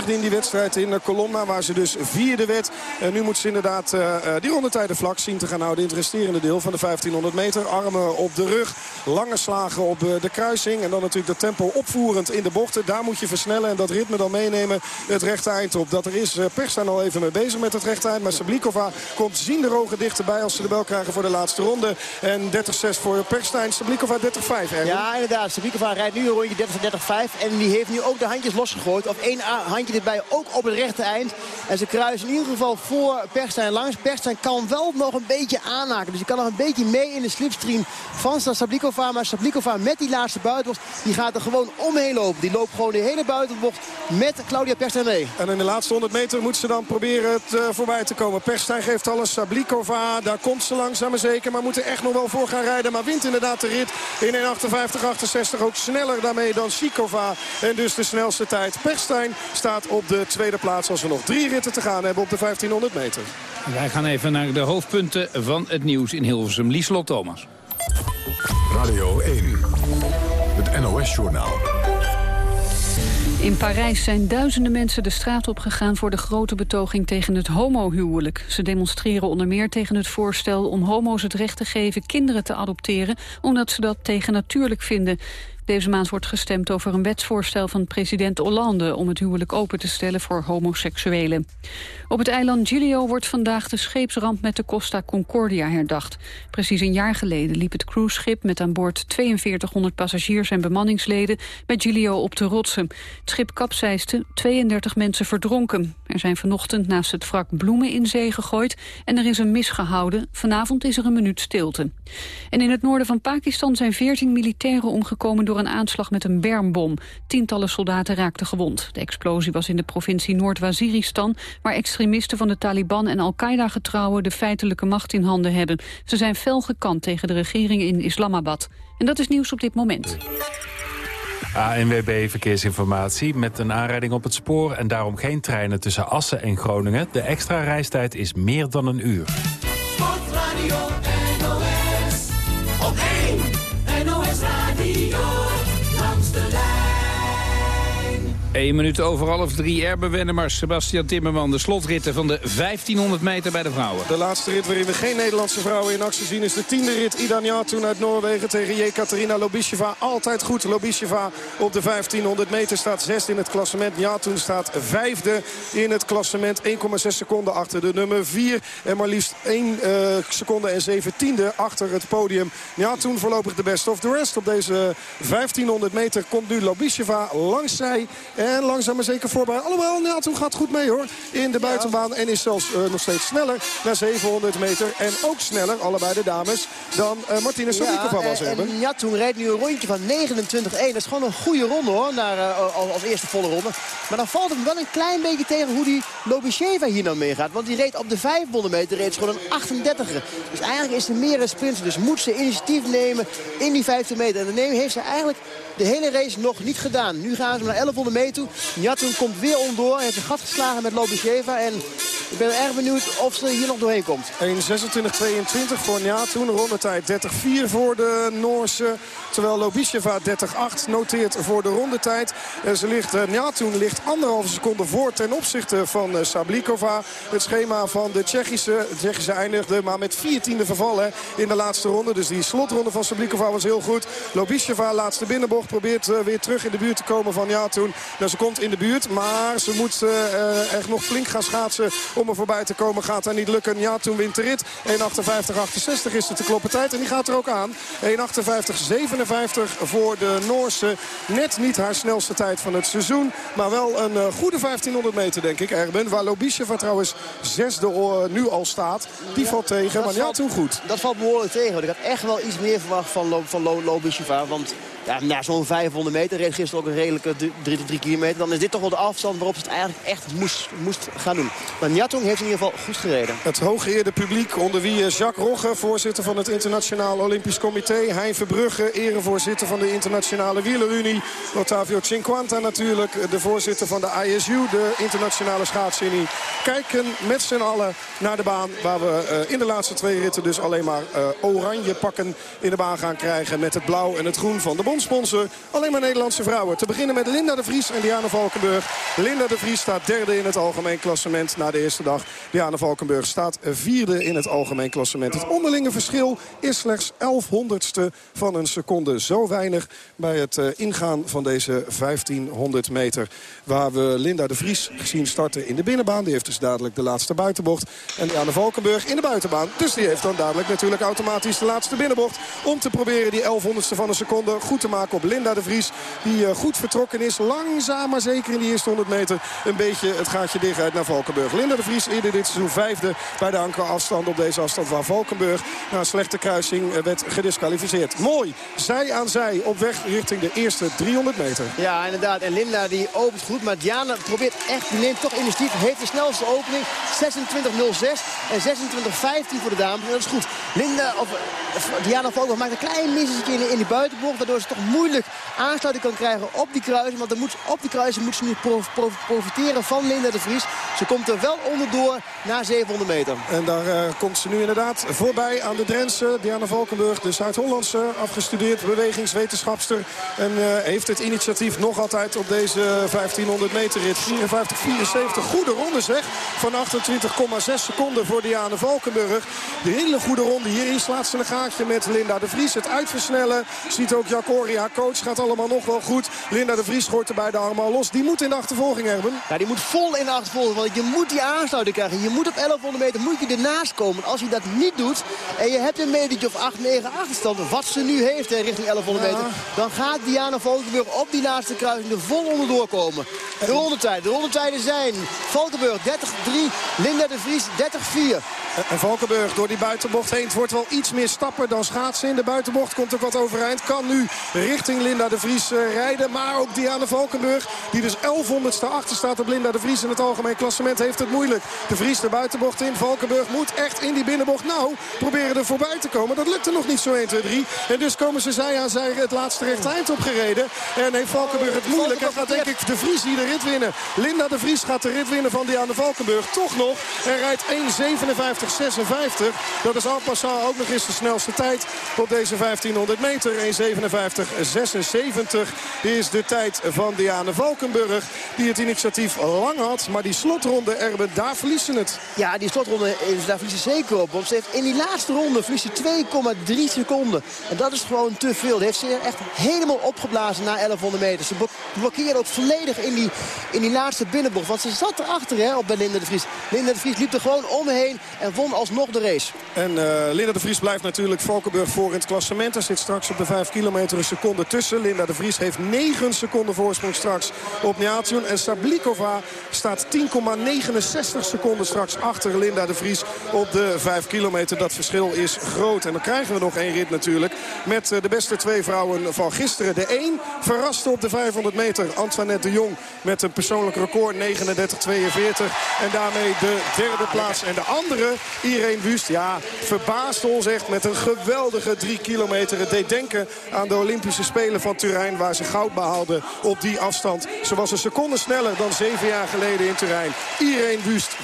1.56-94 in die wedstrijd in Colonna. Waar ze dus vierde werd. En nu moet ze inderdaad eh, die rondetijden vlak zien te gaan houden. In het resterende deel van de 1500 meter. Armen op de rug. Lange slagen op de kruising. En dan natuurlijk de tempo opvoerend in de bochten. Daar moet je versnellen en dat ritme dan meenemen het rechte eind op. Dat er is Perstijn al even mee bezig met het rechte eind. Maar Sablikova komt zien de ogen dichterbij als ze de bel krijgen voor de laatste ronde. En 30-6 voor Perstijn. Sablikova 30-5. Ja, inderdaad. Sablikova rijdt nu een rondje 30-35. En die heeft nu ook de handjes losgegooid. Of één handje erbij, ook op het rechte eind. En ze kruisen in ieder geval voor Perstijn langs. Perstijn kan wel nog een beetje aanhaken. Dus die kan nog een beetje mee in de slipstream van Sablikova. Maar Sablikova met die laatste buitenbocht, die gaat er gewoon omheen lopen. Die loopt gewoon de hele buitenbocht met Claudia Perstijn mee. En in de laatste 100 meter moet ze dan proberen het eh, voorbij te komen. Perstijn geeft al aanvallen. Sablikova, daar komt ze langzaam maar zeker. Maar moet er echt nog wel voor gaan rijden. Maar wint inderdaad de rit in 1.58-68. Ook sneller daarmee dan Sikova. En dus de snelste tijd. Perstijn staat op de tweede plaats als we nog drie ritten te gaan hebben op de 1500 meter. Wij gaan even naar de hoofdpunten van het nieuws in Hilversum. Lieslot Thomas. Radio 1, het NOS-journaal. In Parijs zijn duizenden mensen de straat opgegaan voor de grote betoging tegen het homohuwelijk. Ze demonstreren onder meer tegen het voorstel om homo's het recht te geven kinderen te adopteren, omdat ze dat tegennatuurlijk vinden. Deze maand wordt gestemd over een wetsvoorstel van president Hollande... om het huwelijk open te stellen voor homoseksuelen. Op het eiland Giglio wordt vandaag de scheepsramp met de Costa Concordia herdacht. Precies een jaar geleden liep het cruiseschip met aan boord 4200 passagiers en bemanningsleden met Giglio op de rotsen. Het schip kapseiste, 32 mensen verdronken. Er zijn vanochtend naast het wrak bloemen in zee gegooid en er is een mis gehouden. Vanavond is er een minuut stilte. En in het noorden van Pakistan zijn 14 militairen omgekomen door een aanslag met een bermbom. Tientallen soldaten raakten gewond. De explosie was in de provincie Noord-Waziristan... waar extremisten van de Taliban en Al-Qaeda-getrouwen... de feitelijke macht in handen hebben. Ze zijn fel gekant tegen de regering in Islamabad. En dat is nieuws op dit moment. ANWB Verkeersinformatie met een aanrijding op het spoor... en daarom geen treinen tussen Assen en Groningen. De extra reistijd is meer dan een uur. Sportradio NOS. Op 1 NOS Radio. 1 minuut over half drie. Erben Wennemars, Sebastian Timmerman. De slotritten van de 1500 meter bij de vrouwen. De laatste rit waarin we geen Nederlandse vrouwen in actie zien... is de tiende rit Ida Njatoen uit Noorwegen tegen Jekaterina Lobisheva. Altijd goed. Lobisheva op de 1500 meter staat zesde in het klassement. Njatoen staat vijfde in het klassement. 1,6 seconden achter de nummer 4. En maar liefst 1 eh, seconde en 7 tiende achter het podium. Njatoen voorlopig de best of the rest. Op deze 1500 meter komt nu Lobisheva langs zij. Langzaam maar zeker voorbij. Alhoewel, Njatoen gaat goed mee hoor. In de buitenbaan en is zelfs eh, nog steeds sneller. Naar 700 meter. En ook sneller, allebei de dames, dan uh, Martina Sablikova was en, hebben. en Njatoen rijdt nu een rondje van 29-1. Dat is gewoon een goede ronde hoor, naar, eh, als, als eerste volle ronde. Maar dan valt hem wel een klein beetje tegen hoe die Lobisheva hier nou meegaat. Want die reed op de 500 meter reed ze gewoon een 38er. Dus eigenlijk is er meer een sprint. Dus moet ze initiatief nemen in die 15 meter. En nemen heeft ze eigenlijk de hele race nog niet gedaan. Nu gaan ze naar 1100 meter toe. Njatoen komt weer onderdoor. Hij heeft een gat geslagen met Lobisheva. En ik ben erg benieuwd of ze hier nog doorheen komt. 1.26.22 voor Njatoen. Rondetijd 30.4 voor de Noorse. Terwijl Lobisheva 30.8 noteert voor de rondetijd. En ze ligt, Njatoen ligt anderhalve seconde voor ten opzichte van uh, Sablikova. Het schema van de Tsjechische, de Tsjechische eindigde maar met vier tiende vervallen in de laatste ronde. Dus die slotronde van Sablikova was heel goed. Lobisheva, laatste binnenbocht, probeert uh, weer terug in de buurt te komen van Njatoen. Nou, ze komt in de buurt, maar ze moet echt nog flink gaan schaatsen om er voorbij te komen. Gaat daar niet lukken. Njatoen wint de rit. 1.58.68 is het te kloppen tijd en die gaat er ook aan. 1.58.57 voor de Noorse. Net niet haar snelste tijd van het seizoen, maar wel een uh, goede 1500 meter denk ik, Erben. Waar Lobisheva trouwens zesde uh, nu al staat. Die ja, valt tegen, maar Njatoen goed. Dat valt behoorlijk tegen. Ik had echt wel iets meer verwacht van, van Lo, Lobisheva, want... Ja, na zo'n 500 meter reed gisteren ook een redelijke 3 kilometer. Dan is dit toch wel de afstand waarop ze het eigenlijk echt moest, moest gaan doen. Maar Njatong heeft in ieder geval goed gereden. Het hooggeëerde publiek onder wie Jacques Rogge, voorzitter van het Internationaal Olympisch Comité. Hein Verbrugge, erevoorzitter van de Internationale Wielerunie. Otavio Cinquanta natuurlijk, de voorzitter van de ISU, de Internationale Schaatsunie. Kijken met z'n allen naar de baan waar we uh, in de laatste twee ritten dus alleen maar uh, oranje pakken in de baan gaan krijgen. Met het blauw en het groen van de sponsor. Alleen maar Nederlandse vrouwen. Te beginnen met Linda de Vries en Diana Valkenburg. Linda de Vries staat derde in het algemeen klassement na de eerste dag. Diana Valkenburg staat vierde in het algemeen klassement. Het onderlinge verschil is slechts 1100ste van een seconde. Zo weinig bij het uh, ingaan van deze 1500 meter. Waar we Linda de Vries gezien starten in de binnenbaan. Die heeft dus dadelijk de laatste buitenbocht. En Diana Valkenburg in de buitenbaan. Dus die heeft dan dadelijk natuurlijk automatisch de laatste binnenbocht. Om te proberen die 1100ste van een seconde goed te maken op Linda de Vries. Die eh, goed vertrokken is. Langzaam maar zeker in die eerste 100 meter een beetje het gaatje dicht uit naar Valkenburg. Linda de Vries eerder dit seizoen vijfde bij de ankerafstand op deze afstand. Waar Valkenburg na een slechte kruising eh, werd gedisqualificeerd. Mooi. Zij aan zij op weg richting de eerste 300 meter. Ja, inderdaad. En Linda die opent goed. Maar Diana probeert echt, die neemt toch initiatief. Heeft de snelste opening. 26.06 en 26.15 voor de dames. En dat is goed. Linda, of Diana Vogel maakt een klein missetje in, in die buitenbocht. Waardoor ze moeilijk aansluiting kan krijgen op die kruising. Want dan moet, op die kruising moet ze nu prof- prof- profiteren van Linda de Vries. Ze komt er wel onderdoor na 700 meter. En daar eh, komt ze nu inderdaad voorbij aan de Drentse. Diana Valkenburg, de Zuid-Hollandse, afgestudeerd bewegingswetenschapster. En eh, heeft het initiatief nog altijd op deze 1500 meter rit. 54-74, goede ronde zeg. Van 28,6 seconden voor Diana Valkenburg. De hele goede ronde. Hierin slaat ze een gaatje met Linda de Vries. Het uitversnellen ziet ook Haar coach. Gaat allemaal nog wel goed. Linda de Vries gooit er bij de armen los. Die moet in de achtervolging hebben. Ja, die moet vol in de achtervolging. Want je moet die aansluiting krijgen. Je moet op 1100 meter moet je ernaast komen. Als je dat niet doet en je hebt een metertje of 8, 9 achterstand. Wat ze nu heeft hè, richting 1100 meter. Dan gaat Diana Valkenburg op die laatste kruising er vol onderdoor komen. De rondetijden. De rondetijden zijn Valkenburg 30-3. Linda de Vries 30-4. En Valkenburg door die buitenbocht heen. Het wordt wel iets meer stappen dan schaatsen in de buitenbocht. Komt ook wat overeind. Kan nu richting Linda de Vries eh, rijden. Maar ook Diana Valkenburg, die dus 1100ste achter staat op Linda de Vries in het algemeen klassement, heeft het moeilijk. De Vries de buitenbocht in. Valkenburg moet echt in die binnenbocht. Nou, proberen er voorbij te komen. Dat lukte nog niet zo 1, 2, 3. En dus komen ze zij aan zij het laatste rechte eind opgereden. En heeft Valkenburg het moeilijk. En gaat denk ik de Vries hier de rit winnen. Linda de Vries gaat de rit winnen van Diana Valkenburg. Toch nog. En rijdt 1.57.56. Dat is en passant ook nog eens de snelste tijd op deze 1500 meter. 1.57.76 is de tijd van Diana Valkenburg. Die het initiatief lang had. Maar die slotronde, Erben, daar verliest ze het. Ja, die slotronde, is, daar verliest ze zeker op. Want ze heeft in die laatste ronde verliest ze 2,3 seconden. En dat is gewoon te veel. Dat heeft ze echt helemaal opgeblazen na 1100 meter. Ze blok- blokkeerde ook volledig in die, in die laatste binnenbocht. Want ze zat erachter hè, op bij Linda de Vries. Linda de Vries liep er gewoon omheen en won alsnog de race. En eh, Linda de Vries blijft natuurlijk Valkenburg voor in het klassement. Er zit straks op de 5 kilometer een seconde tussen. Linda de Vries heeft 9 seconden voorsprong straks op Niatjoen. En Sablikova staat 10,69 seconden straks achter Linda de Vries op de 5 kilometer. Dat verschil is groot. En dan krijgen we nog één rit natuurlijk. Met eh, de beste twee vrouwen van gisteren. De één verraste op de 500 meter. Antoinette de Jong met een persoonlijk record 39,42. En daarmee de derde plaats. En de andere, Irene Wust, ja, verbaasde ons echt met een geweldige 3 kilometer. Het deed denken aan de Olympische Spelen van Turijn... waar ze goud behaalde op die afstand. Ze was een seconde sneller dan zeven jaar geleden in Turijn. Irene Wust,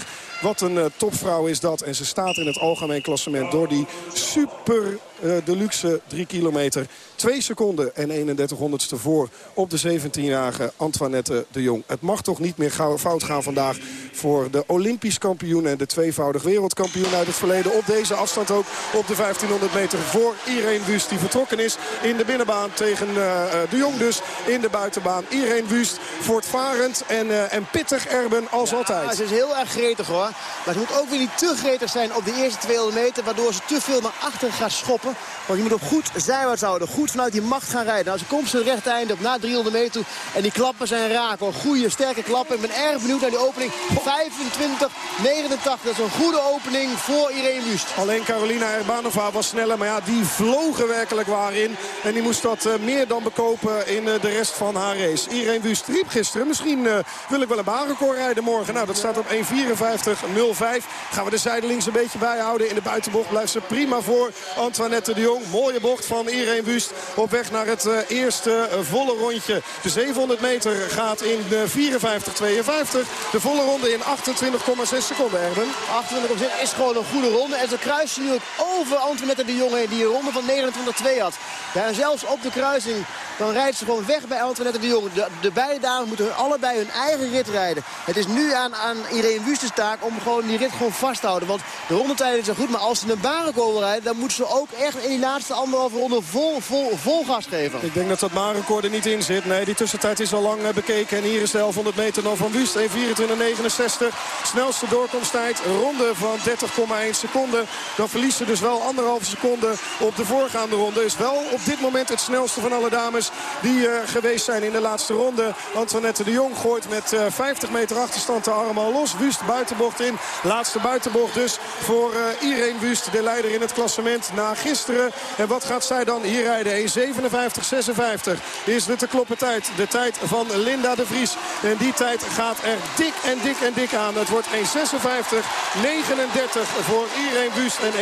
4.01.25. Wat een eh, topvrouw is dat. En ze staat in het algemeen klassement door die super eh, deluxe 3 kilometer. 2 seconden en 31 honderdste voor op de 17-jarige Antoinette de Jong. Het mag toch niet meer fout gaan vandaag voor de Olympisch kampioen en de tweevoudig wereldkampioen uit het verleden. Op deze afstand ook op de 1500 meter voor Irene Wust. Die vertrokken is in de binnenbaan tegen eh, eh, de Jong dus in de buitenbaan. Irene Wust voortvarend en, en pittig Erben als altijd. Ze is heel erg gretig hoor. Maar ze moet ook weer niet te gretig zijn op de eerste 200 meter. Waardoor ze te veel naar achter gaat schoppen. Want je moet op goed zijwaarts houden. Goed vanuit die macht gaan rijden. Nou, ze komt zijn rechte einde op na 300 meter toe. En die klappen zijn raak. Goede, sterke klappen. Ik ben erg benieuwd naar die opening. 25, 89. Dat is een goede opening voor Irene Wust. Alleen Carolina Erbanova was sneller. Maar ja, die vlogen werkelijk waar in. En die moest dat eh, meer dan bekopen in eh, de rest van haar race. Irene Wust riep gisteren. Misschien eh, wil ik wel een baanrecord rijden morgen. Nou, dat staat op 1.54.05. Gaan we de zijdelings een beetje bijhouden. In de buitenbocht blijft ze prima voor Antoinette de Jong. Mooie bocht van Irene Wust. Op weg naar het eh, eerste eh, volle rondje. De 700 meter gaat in de 54.52. De volle ronde in 28,6 seconden, Erben. 28 is gewoon een goede ronde. En ze kruisen nu ook over Antoinette de Jong. Die een ronde van 29-2 had. Ja, zelfs op de kruising. Dan rijdt ze gewoon weg bij Antoinette de Jong. De, de beide dames moeten allebei hun eigen rit rijden. Het is nu aan, aan Irene Wust's taak om gewoon die rit gewoon vast te houden. Want de rondetijden zijn goed, maar als ze een baanrecord rijden... dan moeten ze ook echt in die laatste anderhalve ronde vol, vol, vol gas geven. Ik denk dat dat baanrecord er niet in zit. Nee, die tussentijd is al lang eh, bekeken. En hier is de 1100 meter nog van Wust. 1.24.69. Snelste doorkomsttijd. Ronde van 30,1 seconden. Dan verliest ze dus wel anderhalve seconde op de voorgaande ronde. Is wel op dit moment het snelste van alle dames die uh, geweest zijn in de laatste ronde. Antoinette de Jong gooit met uh, 50 meter achterstand de arm al los. Wust buitenbocht in. Laatste buitenbocht dus voor uh, Irene Wust. De leider in het klassement na gisteren. En wat gaat zij dan hier rijden? 1.57.56 is de te kloppen tijd. De tijd van Linda de Vries. En die tijd gaat er dik en dik en dik aan. Het wordt 1.56.39 voor Irene Wust. En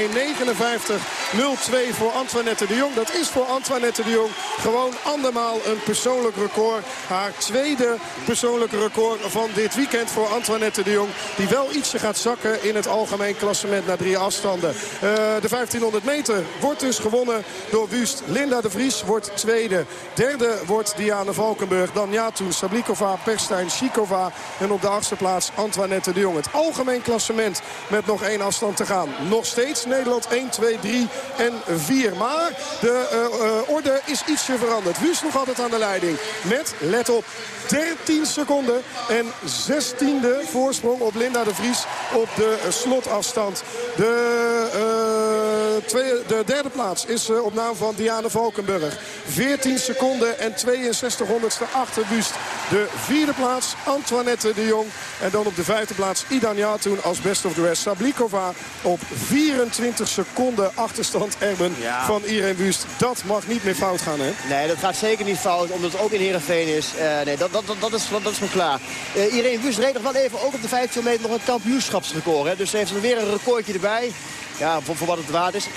1.59.02 voor Antoinette de Jong. Dat is voor Antoinette de Jong gewoon andermaal een persoonlijk record. Haar tweede persoonlijke record van dit weekend voor Antoinette de Jong. Die wel ietsje gaat zakken in het algemeen klassement na drie afstanden. Uh, de 1500 meter wordt dus gewonnen door Wust. Linda de Vries wordt tweede. Derde wordt Diana Valkenburg. Dan Jatoen, Sablikova, Perstijn, Shikova. En op de achtste plaats Antoinette de Jong. Het algemeen klassement met nog één afstand te gaan. Nog steeds Nederland 1, 2, 3 en 4. Maar de uh, uh, orde is ietsje veranderd. Wust nog altijd aan de leiding. Met, let op, 13 seconden en 16e voorsprong op Linda de Vries op de slotafstand. De, uh, twee, de derde plaats is op naam van Diana Valkenburg. 14 seconden en 62 honderdste achter Wust. De vierde plaats Antoinette de Jong. En dan op de vijfde plaats Idan Yatoun als best of the rest. Sablikova op 24 seconden achterstand Erben ja. van Irene Wust. Dat mag niet meer fout gaan, hè? Nee, dat gaat zeker niet fout, omdat het ook in Heerenveen is. Uh, nee, dat, dat, dat, dat, is, dat is me klaar. Uh, Irene Wust reed nog wel even ook op de 15 meter nog een kampioenschapsrecord. Hè? Dus ze heeft er weer een recordje erbij. Ja, voor, wat het waard is. Uh,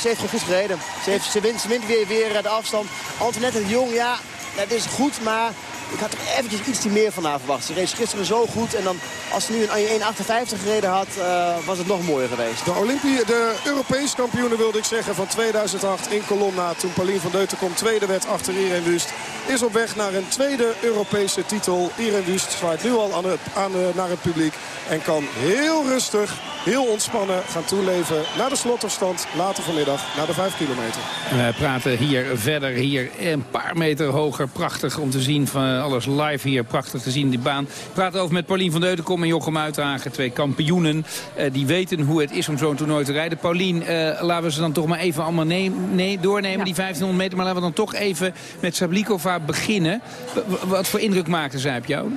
ze heeft goed gereden. Ze, heeft, ze, wint, ze wint weer, weer de afstand. Antoinette de Jong, ja, dat is goed, maar ik had er eventjes iets meer van haar verwacht. Ze reed gisteren zo goed. En dan, als ze nu een 1,58 gereden had, uh, was het nog mooier geweest. De, Olympie, de Europese kampioenen wilde ik zeggen van 2008 in Colonna. Toen Paulien van Deutenkom tweede werd achter Irene Wust. Is op weg naar een tweede Europese titel. Irene Wust zwaait nu al aan het, aan, naar het publiek. En kan heel rustig, heel ontspannen gaan toeleven naar de slotafstand. Later vanmiddag naar de 5 kilometer. We praten hier verder, hier een paar meter hoger. Prachtig om te zien van alles live hier. Prachtig te zien die baan. We praten over met Paulien van Deutenkom en Jochem Uithagen. Twee kampioenen uh, die weten hoe het is om zo'n toernooi te rijden. Paulien, uh, laten we ze dan toch maar even allemaal nee, nee, doornemen, ja. die 1500 meter. Maar laten we dan toch even met Sablikova beginnen. W wat voor indruk maakte zij op jou?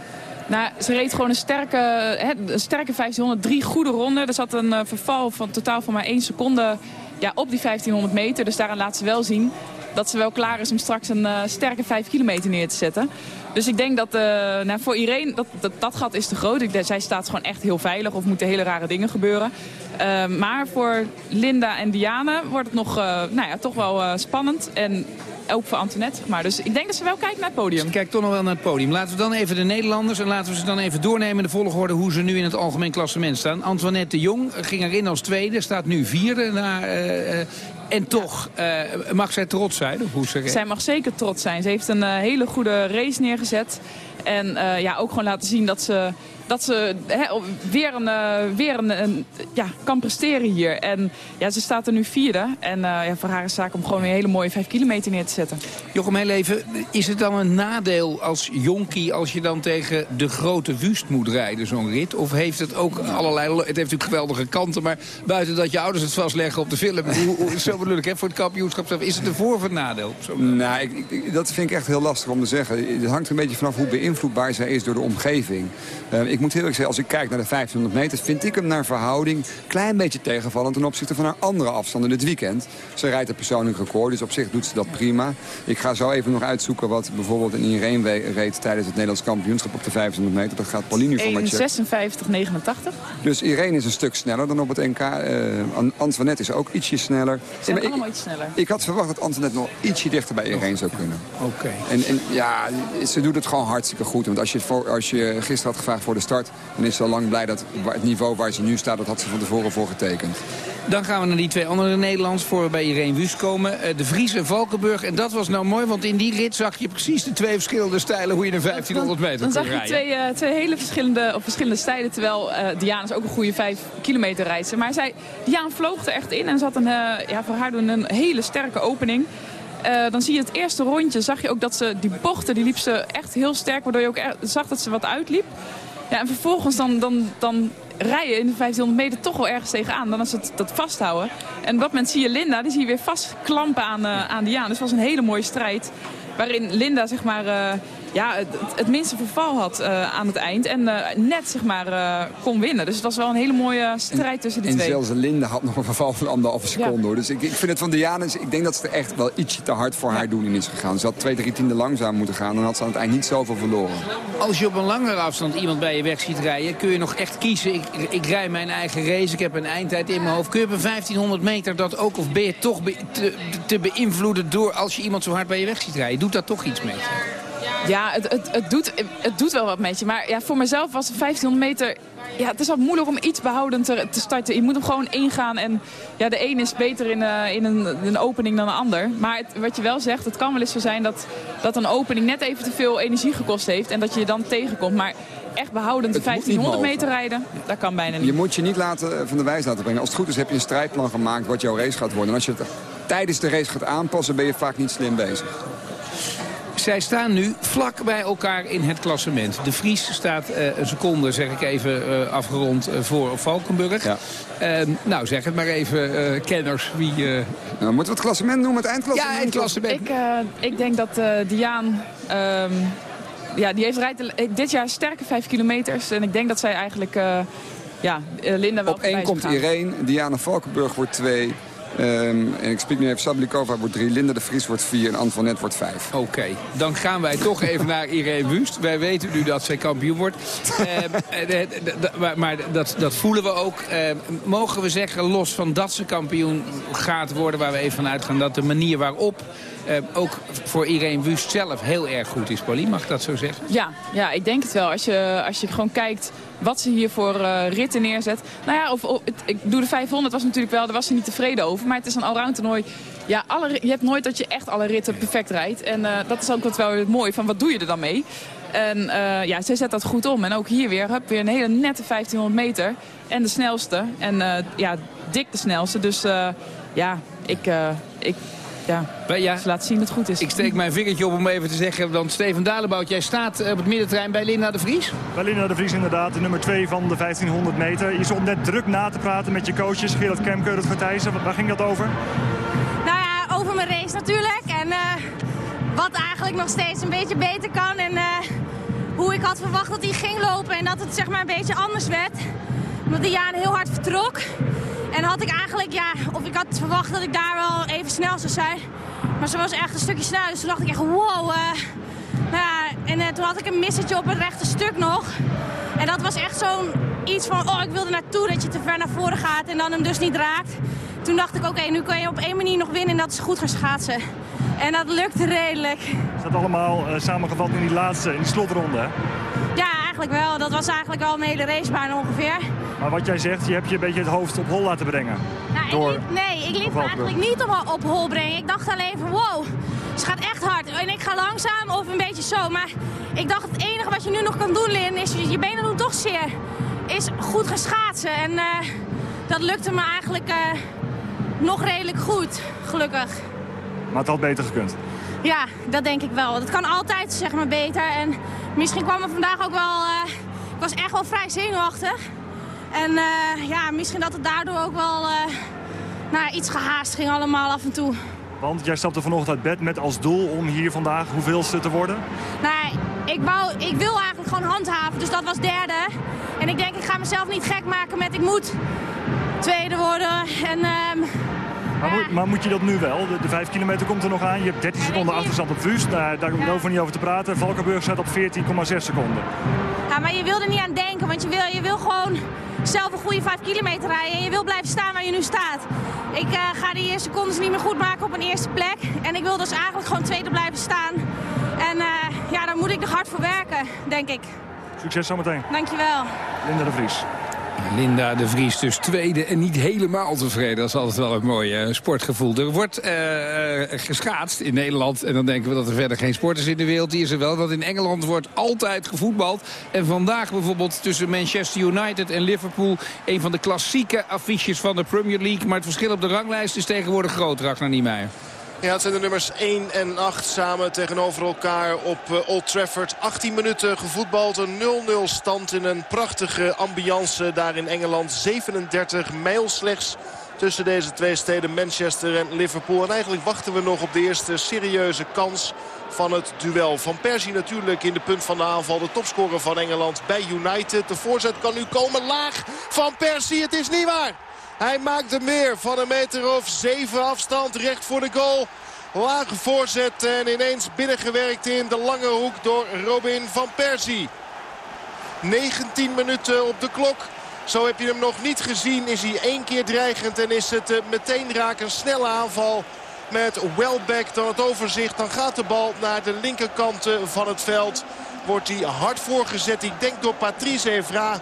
Nou, ze reed gewoon een sterke, hè, een sterke 1500, drie goede ronden. Er zat een uh, verval van totaal van maar één seconde ja, op die 1500 meter. Dus daaraan laat ze wel zien dat ze wel klaar is om straks een uh, sterke 5 kilometer neer te zetten. Dus ik denk dat uh, nou, voor Irene, dat, dat, gat is te groot. Ik, zij staat gewoon echt heel veilig of moeten hele rare dingen gebeuren. Uh, maar voor Linda en Diane wordt het nog nou ja, toch wel spannend. En ook voor Antoinette, zeg maar. Dus ik denk dat ze wel kijkt naar het podium. Ze kijkt toch nog wel naar het podium. Laten we dan even de Nederlanders en laten we ze dan even doornemen in de volgorde hoe ze nu in het algemeen klassement staan. Antoinette de Jong ging erin als tweede, staat nu vierde. Uh, en toch uh, mag zij trots zijn? Hoe zeg zij mag zeker trots zijn. Ze heeft een uh, hele goede race neergezet. En uh, ja, ook gewoon laten zien dat ze, dat ze he, weer, een, uh, weer een, een, ja, kan presteren hier. En ja, ze staat er nu vierde. En uh, ja, voor haar is zaak om gewoon een hele mooie vijf kilometer neer te zetten. Jochem, heel even. Is het dan een nadeel als jonkie als je dan tegen de grote wust moet rijden, zo'n rit? Of heeft het ook allerlei... Het heeft natuurlijk geweldige kanten, maar buiten dat je ouders het vastleggen op de film... hoe, hoe, zo bedoel ik, hè, voor het kampioenschap, is het een voor- of een nadeel? Zo nou, ik, ik, dat vind ik echt heel lastig om te zeggen. Het hangt er een beetje vanaf hoe beïnvloedbaar zij is door de omgeving. Uh, ik moet heel eerlijk zeggen, als ik kijk naar de 1500 meter... vind ik hem naar verhouding een klein beetje tegenvallend... ten opzichte van haar andere afstanden dit weekend. Ze rijdt een persoonlijk record, dus op zich doet ze dat prima. Ik ga zo even nog uitzoeken wat bijvoorbeeld een Irene reed... tijdens het Nederlands kampioenschap op de 1500 meter. Dat gaat Pauline nu voor mij 56,89. Dus Irene is een stuk sneller dan op het NK. Uh, Antoinette is ook ietsje sneller. Ze zijn maar ik- allemaal iets sneller. Ik had verwacht dat Antoinette nog ietsje dichter bij Irene zou kunnen. Oké. En, en ja, ze doet het gewoon hartstikke goed. Want als je, voor, als je gisteren had gevraagd voor de start... dan is ze al lang blij dat het niveau waar ze nu staat... dat had ze van tevoren voor getekend. Dan gaan we naar die twee andere Nederlands voor we bij Irene Wust komen. Eh, de Vries en Valkenburg. En dat was nou mooi, want in die rit zag je precies de twee verschillende stijlen... hoe je een 1500 meter Dan kon zag je twee, eh, twee hele verschillende, of verschillende stijlen. Terwijl eh Diana is ook een goede vijf kilometer rijden. Maar zij, Diana vloog er echt in en ze had een, eh, ja, voor haar doen een hele sterke opening. Eh, dan zie je het eerste rondje, zag je ook dat ze die bochten, die liep ze echt heel sterk. Waardoor je ook zag dat ze wat uitliep. Ja, en vervolgens dan, dan, dan rij je in de 1500 meter toch wel ergens tegenaan. Dan is het dat vasthouden. En op dat moment zie je Linda, die zie je weer vastklampen aan, eh, aan Diana. Dus het was een hele mooie strijd. Waarin Linda zeg maar, eh, ja, het, het minste verval had eh, aan het eind. En eh, net zeg maar, eh, kon winnen. Dus het was wel een hele mooie strijd tussen die En twee. zelfs Linda had nog een verval van anderhalve seconde. Hoor. Dus ik, ik vind het van Diana, ik denk dat ze er echt wel ietsje te hard voor haar doen in is gegaan. Ze had twee, drie tienden langzaam moeten gaan. Dan had ze aan het eind niet zoveel verloren. Als je op een langere afstand iemand bij je weg ziet rijden... kun je nog echt kiezen. Ik, ik rij mijn eigen race, ik heb een eindtijd in mijn hoofd. Kun je op een 1500 meter dat ook... of ben je toch be- te, te beïnvloeden door als je iemand zo hard bij je weg ziet rijden? Doet dat toch iets mee? Ja, het, het, het, doet, het doet wel wat met je. Maar ja, voor mezelf was de 1500 meter... Ja, het is wat moeilijk om iets behoudend te, te starten. Je moet hem gewoon ingaan. En ja, de een is beter in, eh, in een, een opening dan de ander. Maar het- wat je wel zegt, het kan wel eens zo zijn dat, dat een opening net even te veel energie gekost heeft. En dat je je dan tegenkomt. Maar echt behoudend de Het moet niet 1500 meter rijden, dat kan bijna niet. Je moet je niet laten, eh, van de wijs laten brengen. Als het goed is heb je een strijdplan gemaakt wat jouw race gaat worden. En als je het tijdens de race gaat aanpassen, ben je vaak niet slim bezig. Zij staan nu vlak bij elkaar in het klassement. De Vries staat eh, een seconde, zeg ik even, eh, afgerond eh, voor Valkenburg. Eh, nou, zeg het maar even, eh, kenners. Wie, eh, Nou, moeten we het klassement noemen, het eindklassement? Ja, eindklassement. Ik, eh, ik denk dat eh Diaan... ehm, ja, die heeft rijdt dit jaar sterke 5 kilometers. En ik denk dat zij eigenlijk... eh, ja, Linda wel Op één komt gaan. Irene, Diana Valkenburg wordt twee. Ehm, en ik spreek nu even Sablikova wordt drie, Linda de Vries wordt vier en Antoinette wordt vijf. Oké, dan gaan wij toch even naar Irene Wust. Wij weten nu dat zij kampioen wordt. Ehm, eh, maar- maar dat, dat voelen we ook. Ehm, mogen we zeggen, los van dat ze kampioen gaat worden... waar we even van uitgaan dat de manier waarop... eh, ook voor Irene Wust zelf heel erg goed is. Pauline, mag ik dat zo zeggen? Ja, ja, ik denk het wel. Als je, als je gewoon kijkt wat ze hier voor eh, ritten neerzet. Nou ja, of, het- ik doe de 500 was natuurlijk wel, daar was ze niet tevreden over. Maar het is een allround toernooi. Ja, alle, je hebt nooit dat je echt alle ritten perfect rijdt. En eh, dat is ook wat wel mooi van wat doe je er dan mee? En eh, ja, zij zet dat goed om. En ook hier weer, hup, weer een hele nette 1500 meter. En de snelste. En ja, dik de snelste. Dus ja, ik, ik ja, ze laat zien dat het goed is. Ik steek mijn vingertje op om even te zeggen... want Steven Dalebout, jij staat eh, op het middenterrein bij Linda de Vries. Bij Linda de Vries inderdaad, de nummer 2 van de 1500 meter. Je stond net druk na te praten met je coaches, Gerard Kemke, Rutger Thijssen. Waar ging dat over? Nou ja, over mijn race natuurlijk. En eh, wat eigenlijk nog steeds een beetje beter kan. En eh, hoe ik had verwacht dat hij ging lopen en dat het zeg maar een beetje anders werd. Omdat Diane heel hard vertrok. En had ik eigenlijk, ja, of ik had verwacht dat ik daar wel even snel zou zijn. Maar ze was echt een stukje sneller, dus toen dacht ik echt wow. eh. nou ja, en eh, toen had ik een missetje op het rechte stuk nog. En dat was echt zo'n iets van, oh ik wilde naartoe dat je te ver naar voren gaat en dan hem dus niet raakt. Toen dacht ik, oké, nu kan je op één manier nog winnen en dat is goed gaan schaatsen. En dat lukte redelijk. Is dat allemaal eh, samengevat in die laatste, in die slotronde? hè? Ja, eigenlijk wel. Dat was eigenlijk al mijn hele racebaan ongeveer. Maar wat jij zegt, je hebt je een beetje het hoofd op hol laten brengen. Nou, ik liet- nee, ik Valkenburg. eigenlijk niet op, op hol brengen. Ik dacht alleen van wow, ze gaat echt hard. En ik ga langzaam of een beetje zo. Maar ik dacht het enige wat je nu nog kan doen, Lin, is je benen doen toch zeer. Is goed gaan schaatsen. En eh, dat lukte me eigenlijk eh, nog redelijk goed, gelukkig. Maar het had beter gekund. Ja, dat denk ik wel. Het kan altijd zeg maar beter. En misschien kwam er vandaag ook wel... eh, ik was echt wel vrij zenuwachtig. En eh, ja, misschien dat het daardoor ook wel eh, nou, iets gehaast ging allemaal af en toe. Want jij stapte vanochtend uit bed met als doel om hier vandaag hoeveelste te worden? Nou, ik, wou, ik wil eigenlijk gewoon handhaven, dus dat was derde. En ik denk, ik ga mezelf niet gek maken met ik moet tweede worden. En ehm, Maar, moet, maar moet je dat nu wel? De, de 5 kilometer komt er nog aan. Je hebt 13 seconden achterstand op Vust. Nou, daar hoeven we niet over te praten. Valkenburg staat op 14,6 seconden. Ja, maar je wil er niet aan denken, want je wil, je wil gewoon zelf een goede 5 kilometer rijden. En je wil blijven staan waar je nu staat. ik eh, ga die secondes niet meer goed maken op een eerste plek. En ik wil dus eigenlijk gewoon tweede blijven staan. En eh, ja, daar moet ik nog hard voor werken, denk ik. Succes zometeen. Dankjewel. Linda de Vries. Linda de Vries dus tweede en niet helemaal tevreden. Dat is altijd wel een mooi eh, sportgevoel. Er wordt eh, geschaatst in Nederland. En dan denken we dat er verder geen sport is in de wereld. Die is er wel. Want in Engeland wordt altijd gevoetbald. En vandaag bijvoorbeeld tussen Manchester United en Liverpool... een van de klassieke affiches van de Premier League. Maar het verschil op de ranglijst is tegenwoordig groot, Ragnar Niemeyer. Ja, het zijn de nummers 1 en 8 samen tegenover elkaar op eh, Old Trafford. 18 minuten gevoetbald, een 0-0 stand in een prachtige ambiance daar in Engeland. 37 mijl slechts tussen deze twee steden Manchester en Liverpool. En eigenlijk wachten we nog op de eerste serieuze kans van het duel. Van Persie natuurlijk in de punt van de aanval. De topscorer van Engeland bij United. De voorzet kan nu komen laag van Persie. Het is niet waar. Hij maakt er meer van een meter of zeven afstand recht voor de goal. Lage voorzet en ineens binnengewerkt in de lange hoek door Robin van Persie. 19 minuten op de klok. Zo heb je hem nog niet gezien. Is hij één keer dreigend en is het eh, meteen raak een snelle aanval met Welbeck dan het overzicht. Dan gaat de bal naar de linkerkant eh, van het veld. Wordt hij hard voorgezet. Ik denk door Patrice Evra.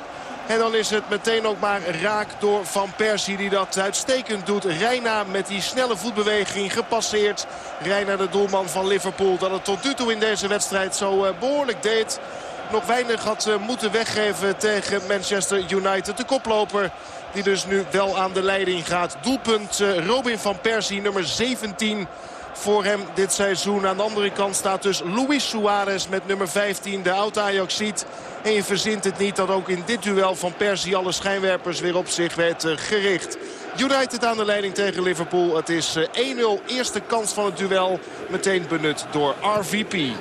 En dan is het meteen ook maar raak door Van Persie die dat uitstekend doet. Reina met die snelle voetbeweging gepasseerd. Reina de doelman van Liverpool dat het tot nu toe in deze wedstrijd zo eh, behoorlijk deed. Nog weinig had eh, moeten weggeven tegen Manchester United. De koploper die dus nu wel aan de leiding gaat. Doelpunt eh, Robin van Persie nummer 17 voor hem dit seizoen. Aan de andere kant staat dus Luis Suarez met nummer 15, de oud-Ajaxiet. En je verzint het niet dat ook in dit duel van Persie alle schijnwerpers weer op zich werd eh, gericht. United aan de leiding tegen Liverpool. Het is eh, 1-0 eerste kans van het duel. Meteen benut door RVP.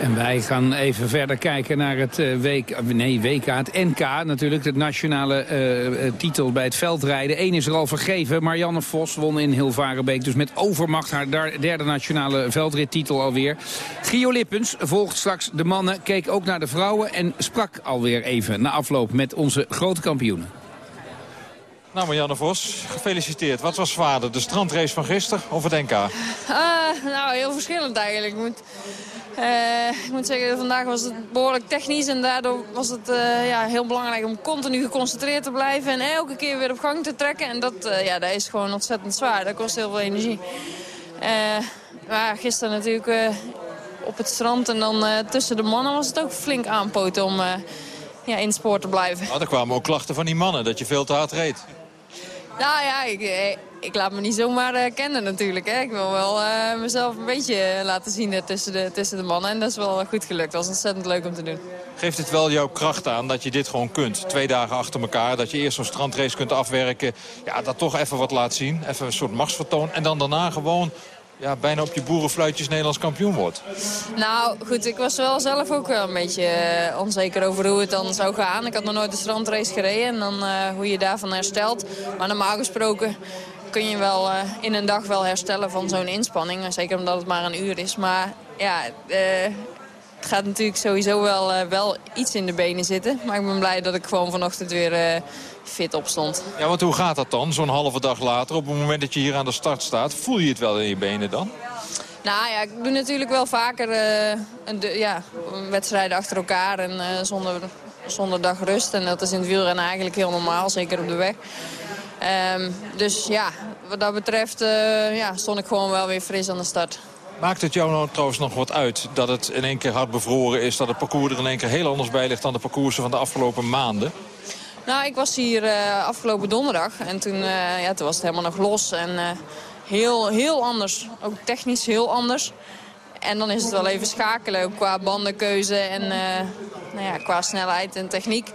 En wij gaan even verder kijken naar het eh, WK, nee, WK, het NK natuurlijk. De nationale eh, eh, titel bij het veldrijden. Eén is er al vergeven. Marianne Vos won in Hilvarenbeek. Dus met overmacht haar derde nationale veldrittitel alweer. Gio Lippens volgt straks de mannen. Keek ook naar de vrouwen. En sprak alweer even na afloop met onze grote kampioenen. Nou, Marianne Vos, gefeliciteerd. Wat was zwaarder, de strandrace van gisteren of het NK? Nou, heel verschillend eigenlijk. Ik moet, eh, ik moet zeggen, vandaag was het behoorlijk technisch. En daardoor was het eh, ja, heel belangrijk om continu geconcentreerd te blijven. En elke keer weer op gang te trekken. En dat, eh, ja, dat is gewoon ontzettend zwaar. Dat kost heel veel energie. Maar gisteren natuurlijk op het strand en dan tussen de mannen was het ook flink aanpoten om ja, in het spoor te blijven. Nou, er kwamen ook klachten van die mannen dat je veel te hard reed. Nou ja, ik, ik laat me niet zomaar eh, kennen natuurlijk. Hè. Ik wil wel eh, mezelf een beetje laten zien eh, tussen de, tussen de mannen. En dat is wel goed gelukt. Dat was ontzettend leuk om te doen. Geeft het wel jouw kracht aan dat je dit gewoon kunt? Twee dagen achter elkaar, dat je eerst zo'n strandrace kunt afwerken. Ja, dat toch even wat laat zien. Even een soort machtsvertoon. En dan daarna gewoon ja, bijna op je boerenfluitjes Nederlands kampioen wordt. Nou goed, ik was wel zelf ook wel een beetje onzeker over hoe het dan zou gaan. Ik had nog nooit de strandrace gereden en dan eh, hoe je daarvan herstelt. Maar normaal gesproken kun je wel eh, in een dag wel herstellen van zo'n inspanning. Zeker omdat het maar een uur is. Maar ja, eh, het gaat natuurlijk sowieso wel, eh, wel iets in de benen zitten. Maar ik ben blij dat ik gewoon vanochtend weer eh, fit opstond. Ja, want hoe gaat dat dan, zo'n halve dag later? Op het moment dat je hier aan de start staat, voel je het wel in je benen dan? Nou ja, ik doe natuurlijk wel vaker een, ja, wedstrijden achter elkaar en zonder, zonder dag rust. En dat is in het wielrennen eigenlijk heel normaal, zeker op de weg. Ehm, dus ja, wat dat betreft eh, ja, stond ik gewoon wel weer fris aan de start. Maakt het jou nou trouwens nog wat uit dat het in één keer hard bevroren is... dat het parcours er in één keer heel anders bij ligt dan de parcoursen van de afgelopen maanden? Nou, ik was hier eh, afgelopen donderdag en toen, eh, ja, toen was het helemaal nog los. En heel, heel anders, ook technisch heel anders. En dan is het wel even schakelen, ook qua bandenkeuze en nou ja, qua snelheid en techniek.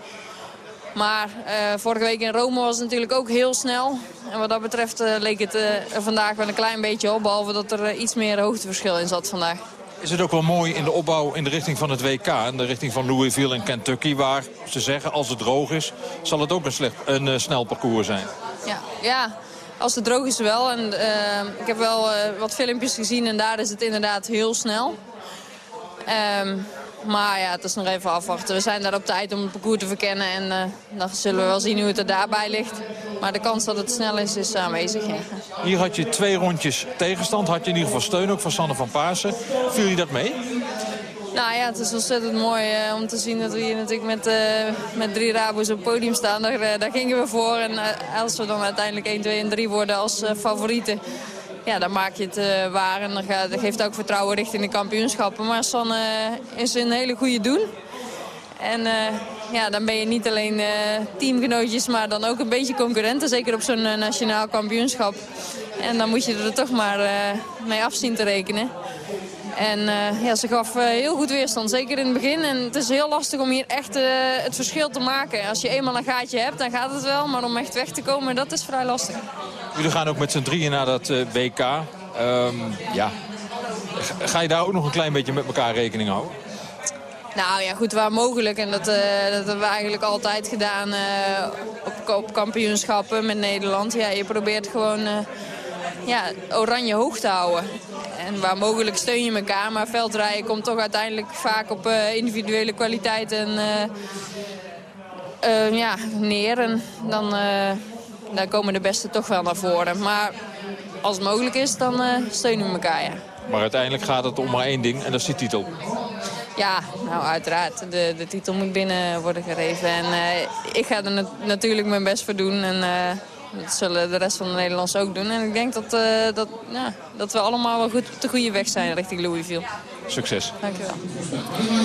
Maar eh, vorige week in Rome was het natuurlijk ook heel snel. En wat dat betreft eh, leek het eh, er vandaag wel een klein beetje op. Behalve dat er eh, iets meer hoogteverschil in zat vandaag. Is het ook wel mooi in de opbouw in de richting van het WK... in de richting van Louisville en Kentucky... waar ze zeggen, als het droog is, zal het ook een, slecht, een eh, snel parcours zijn. Ja, ja, als het droog is wel. En, eh, ik heb wel eh, wat filmpjes gezien en daar is het inderdaad heel snel. Ehm, maar ja, het is nog even afwachten. We zijn daar op tijd om het parcours te verkennen. En eh, dan zullen we wel zien hoe het er daarbij ligt. Maar de kans dat het snel is, is aanwezig, ja. Hier had je twee rondjes tegenstand. Had je in ieder geval steun ook van Sander van Paarsen. Viel je dat mee? Nou ja, het is ontzettend mooi eh, om te zien dat we hier natuurlijk met, eh, met drie Rabo's op het podium staan. Daar, daar gingen we voor. En als we dan uiteindelijk 1, 2 en 3 worden als favorieten... Ja, dan maak je het eh, waar en dat geeft ook vertrouwen richting de kampioenschappen. Maar Sanne eh, is een hele goede doen. En eh, ja, dan ben je niet alleen teamgenootjes, maar dan ook een beetje concurrenten. Zeker op zo'n nationaal kampioenschap. En dan moet je er toch maar mee af zien te rekenen. En eh, ja, ze gaf eh, heel goed weerstand, zeker in het begin. En het is heel lastig om hier echt eh, het verschil te maken. Als je eenmaal een gaatje hebt, dan gaat het wel. Maar om echt weg te komen, dat is vrij lastig. Jullie gaan ook met z'n drieën naar dat WK. Ehm, ja. Ga- je daar ook nog een klein beetje met elkaar rekening houden? Nou ja, goed, waar mogelijk. En dat, dat hebben we eigenlijk altijd gedaan op, op kampioenschappen met Nederland. Ja, je probeert gewoon ja, oranje hoog te houden. En waar mogelijk steun je elkaar. Maar veldrijden komt toch uiteindelijk vaak op eh, individuele kwaliteit en, eh, eh, ja, neer. En dan, dan komen de beste toch wel naar voren. Maar als het mogelijk is, dan steunen we elkaar, ja. Maar uiteindelijk gaat het om maar één ding en dat is die titel. Ja, nou uiteraard. De, de titel moet binnen worden gereven. En ik ga er nat- natuurlijk mijn best voor doen. En dat zullen de rest van de Nederlanders ook doen. En ik denk dat, eh, dat, ja, dat we allemaal wel goed op de goede weg zijn richting Louisville. Succes. Dankjewel.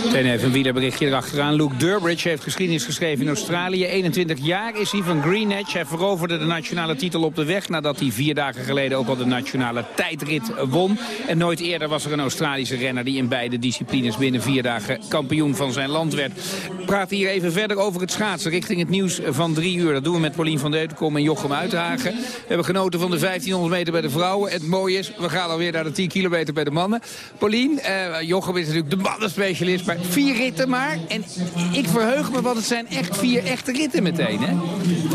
Meteen even een wielerberichtje erachteraan. Luke Durbridge heeft geschiedenis geschreven in Australië. 21 jaar is hij van Greenwich. Hij veroverde de nationale titel op de weg... nadat hij vier dagen geleden ook al de nationale tijdrit won. En nooit eerder was er een Australische renner... die in beide disciplines binnen vier dagen kampioen van zijn land werd. We praten hier even verder over het schaatsen richting het nieuws van drie uur. Dat doen we met Paulien van Deutenkom en Jochem Uithagen. We hebben genoten van de 1500 meter bij de vrouwen. Het mooie is, we gaan alweer naar de 10 kilometer bij de mannen. Paulien, eh, Jochem is natuurlijk de mannenspecialist, maar vier ritten maar. En ik verheug me, want het zijn echt vier echte ritten meteen, hè?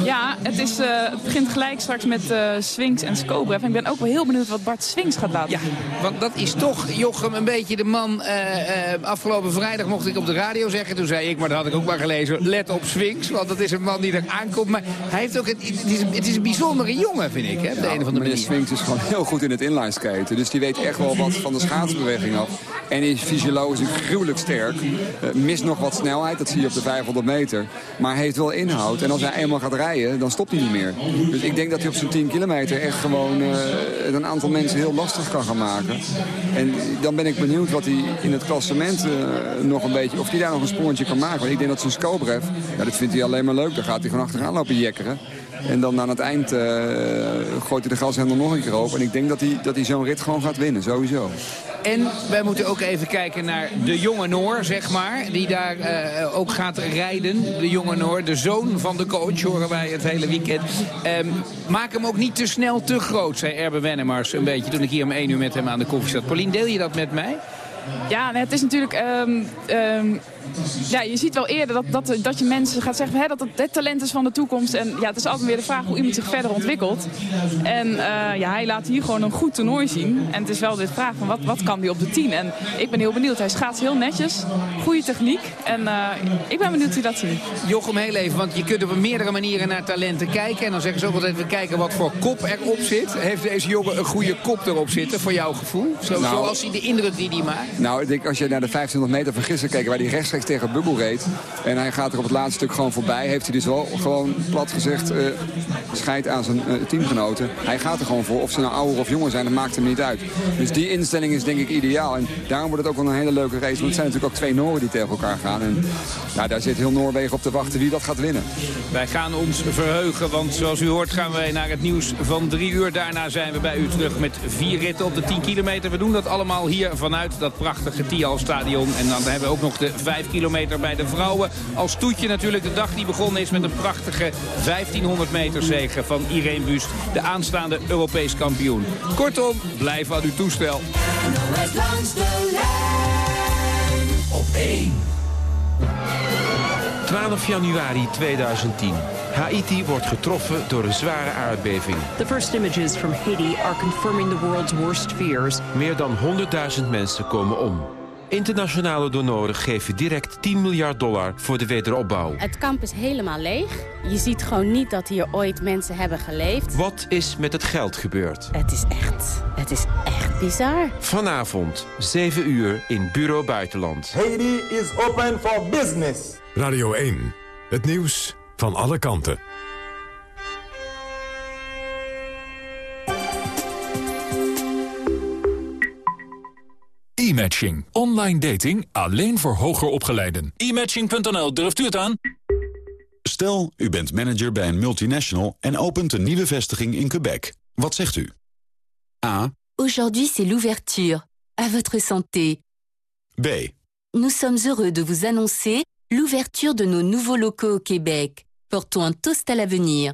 Ja, het, is, eh, het begint gelijk straks met eh Swings en Skobrev. En ik ben ook wel heel benieuwd wat Bart Swings gaat laten. Ja, want dat is toch, Jochem, een beetje de man... eh, eh, afgelopen vrijdag mocht ik op de radio zeggen. Toen zei ik, maar dat had ik ook maar gelezen... let op Swings, want dat is een man die er aankomt. Maar hij heeft ook... Het, het, is, een, het is een bijzondere jongen, vind ik, hè, op de een of andere meneer manier. Swings is gewoon heel goed in het inline skaten. Dus die weet echt wel wat van de schaatsbeweging af. En is fysiologisch gruwelijk sterk. Eh, mist nog wat snelheid, dat zie je op de 500 meter. Maar heeft wel inhoud. En als hij eenmaal gaat rijden, dan stopt hij niet meer. Dus ik denk dat hij op zijn 10 kilometer echt gewoon eh, een aantal mensen heel lastig kan gaan maken. En dan ben ik benieuwd wat hij in het klassement eh, nog een beetje... of hij daar nog een sprongetje kan maken. Want ik denk dat zijn Skobrev, ja, dat vindt hij alleen maar leuk. Daar gaat hij gewoon achteraan lopen jekkeren. En dan aan het eind gooit hij de gashendel nog een keer open. En ik denk dat hij, dat hij zo'n rit gewoon gaat winnen, sowieso. En wij moeten ook even kijken naar de jonge Noor, zeg maar. Die daar eh, ook gaat rijden. De jonge Noor, de zoon van de coach, horen wij het hele weekend. Ehm, maak hem ook niet te snel te groot, zei Erbe Wennemars een beetje... toen ik hier om één uur met hem aan de koffie zat. Paulien, deel je dat met mij? Ja, nee, het is natuurlijk... ehm, ehm, ja, je ziet wel eerder dat, dat, dat je mensen gaat zeggen hè, dat het het talent is van de toekomst. En ja, het is altijd weer de vraag hoe iemand zich verder ontwikkelt. En eh, ja, hij laat hier gewoon een goed toernooi zien. En het is wel de vraag van wat, wat kan hij op de 10? En ik ben heel benieuwd. Hij schaats heel netjes. Goede techniek. En eh, ik ben benieuwd hoe hij dat ziet. Jochem, heel even, want je kunt op meerdere manieren naar talenten kijken. En dan zeggen ze ook altijd, we kijken wat voor kop erop zit. Heeft deze jongen een goede kop erop zitten, voor jouw gevoel? Zo, Nou- zoals hij de indruk die hij maakt. Nou, ik als je naar de 1500 meter van gisteren keek... waar hij rechtstreeks tegen Bubbel reed... en hij gaat er op het laatste stuk gewoon voorbij... heeft hij dus wel gewoon plat gezegd eh scheid aan zijn eh, teamgenoten. Hij gaat er gewoon voor. Of ze nou ouder of jonger zijn, dat maakt hem niet uit. Dus die instelling is denk ik ideaal. En daarom wordt het ook wel een hele leuke race. Want het zijn natuurlijk ook twee Noorden die tegen elkaar gaan. En daar zit heel Noorwegen op te wachten wie dat gaat winnen. Wij gaan ons verheugen, want zoals u hoort gaan wij naar het nieuws van drie uur. Daarna zijn we bij u terug met vier ritten op de 10 kilometer. We doen dat allemaal hier vanuit dat prachtige Tial-stadion. En dan hebben we ook nog de 5 kilometer bij de vrouwen. Als toetje natuurlijk de dag die begonnen is met een prachtige 1500 meter zege van Irene Wust. De aanstaande Europees kampioen. Kortom, blijf aan uw toestel. Langs de lijn op 1. 12 januari 2010. Haiti wordt getroffen door een zware aardbeving. The first images from Haiti are confirming the world's worst fears. Meer dan 100.000 mensen komen om. Internationale donoren geven direct 10 miljard dollar voor de wederopbouw. Het kamp is helemaal leeg. Je ziet gewoon niet dat hier ooit mensen hebben geleefd. Wat is met het geld gebeurd? Het is echt, het is echt bizar. Vanavond, 7 uur in Bureau Buitenland. Haiti is open for business. Radio 1. Het nieuws van alle kanten. E-matching. Online dating alleen voor hoger opgeleiden. E-matching.nl, durft u het aan? Stel, u bent manager bij een multinational en opent een nieuwe vestiging in Quebec. Wat zegt u? A. Aujourd'hui, c'est l'ouverture. À votre santé. B. Nous sommes heureux de vous annoncer l'ouverture de nos nouveaux locaux au Québec. Portons un toast à l'avenir.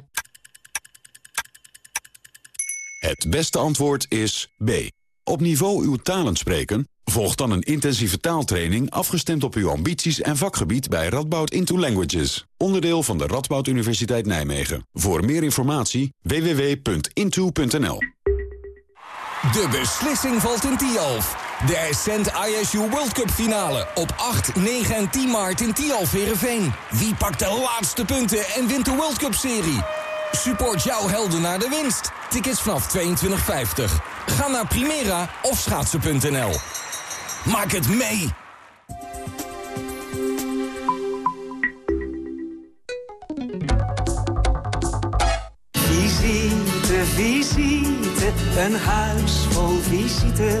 Het beste antwoord is B. Op niveau uw talen spreken? Volg dan een intensieve taaltraining afgestemd op uw ambities en vakgebied bij Radboud Into Languages. Onderdeel van de Radboud Universiteit Nijmegen. Voor meer informatie www.into.nl De beslissing valt in Tialf. De Ascent ISU World Cup finale op 8, 9 en 10 maart in Tialf Heerenveen. Wie pakt de laatste punten en wint de World Cup serie? Support jouw helden naar de winst. Tickets vanaf 22,50. Ga naar Primera of schaatsen.nl. Maak het mee! Visite, visite, een huis vol visite.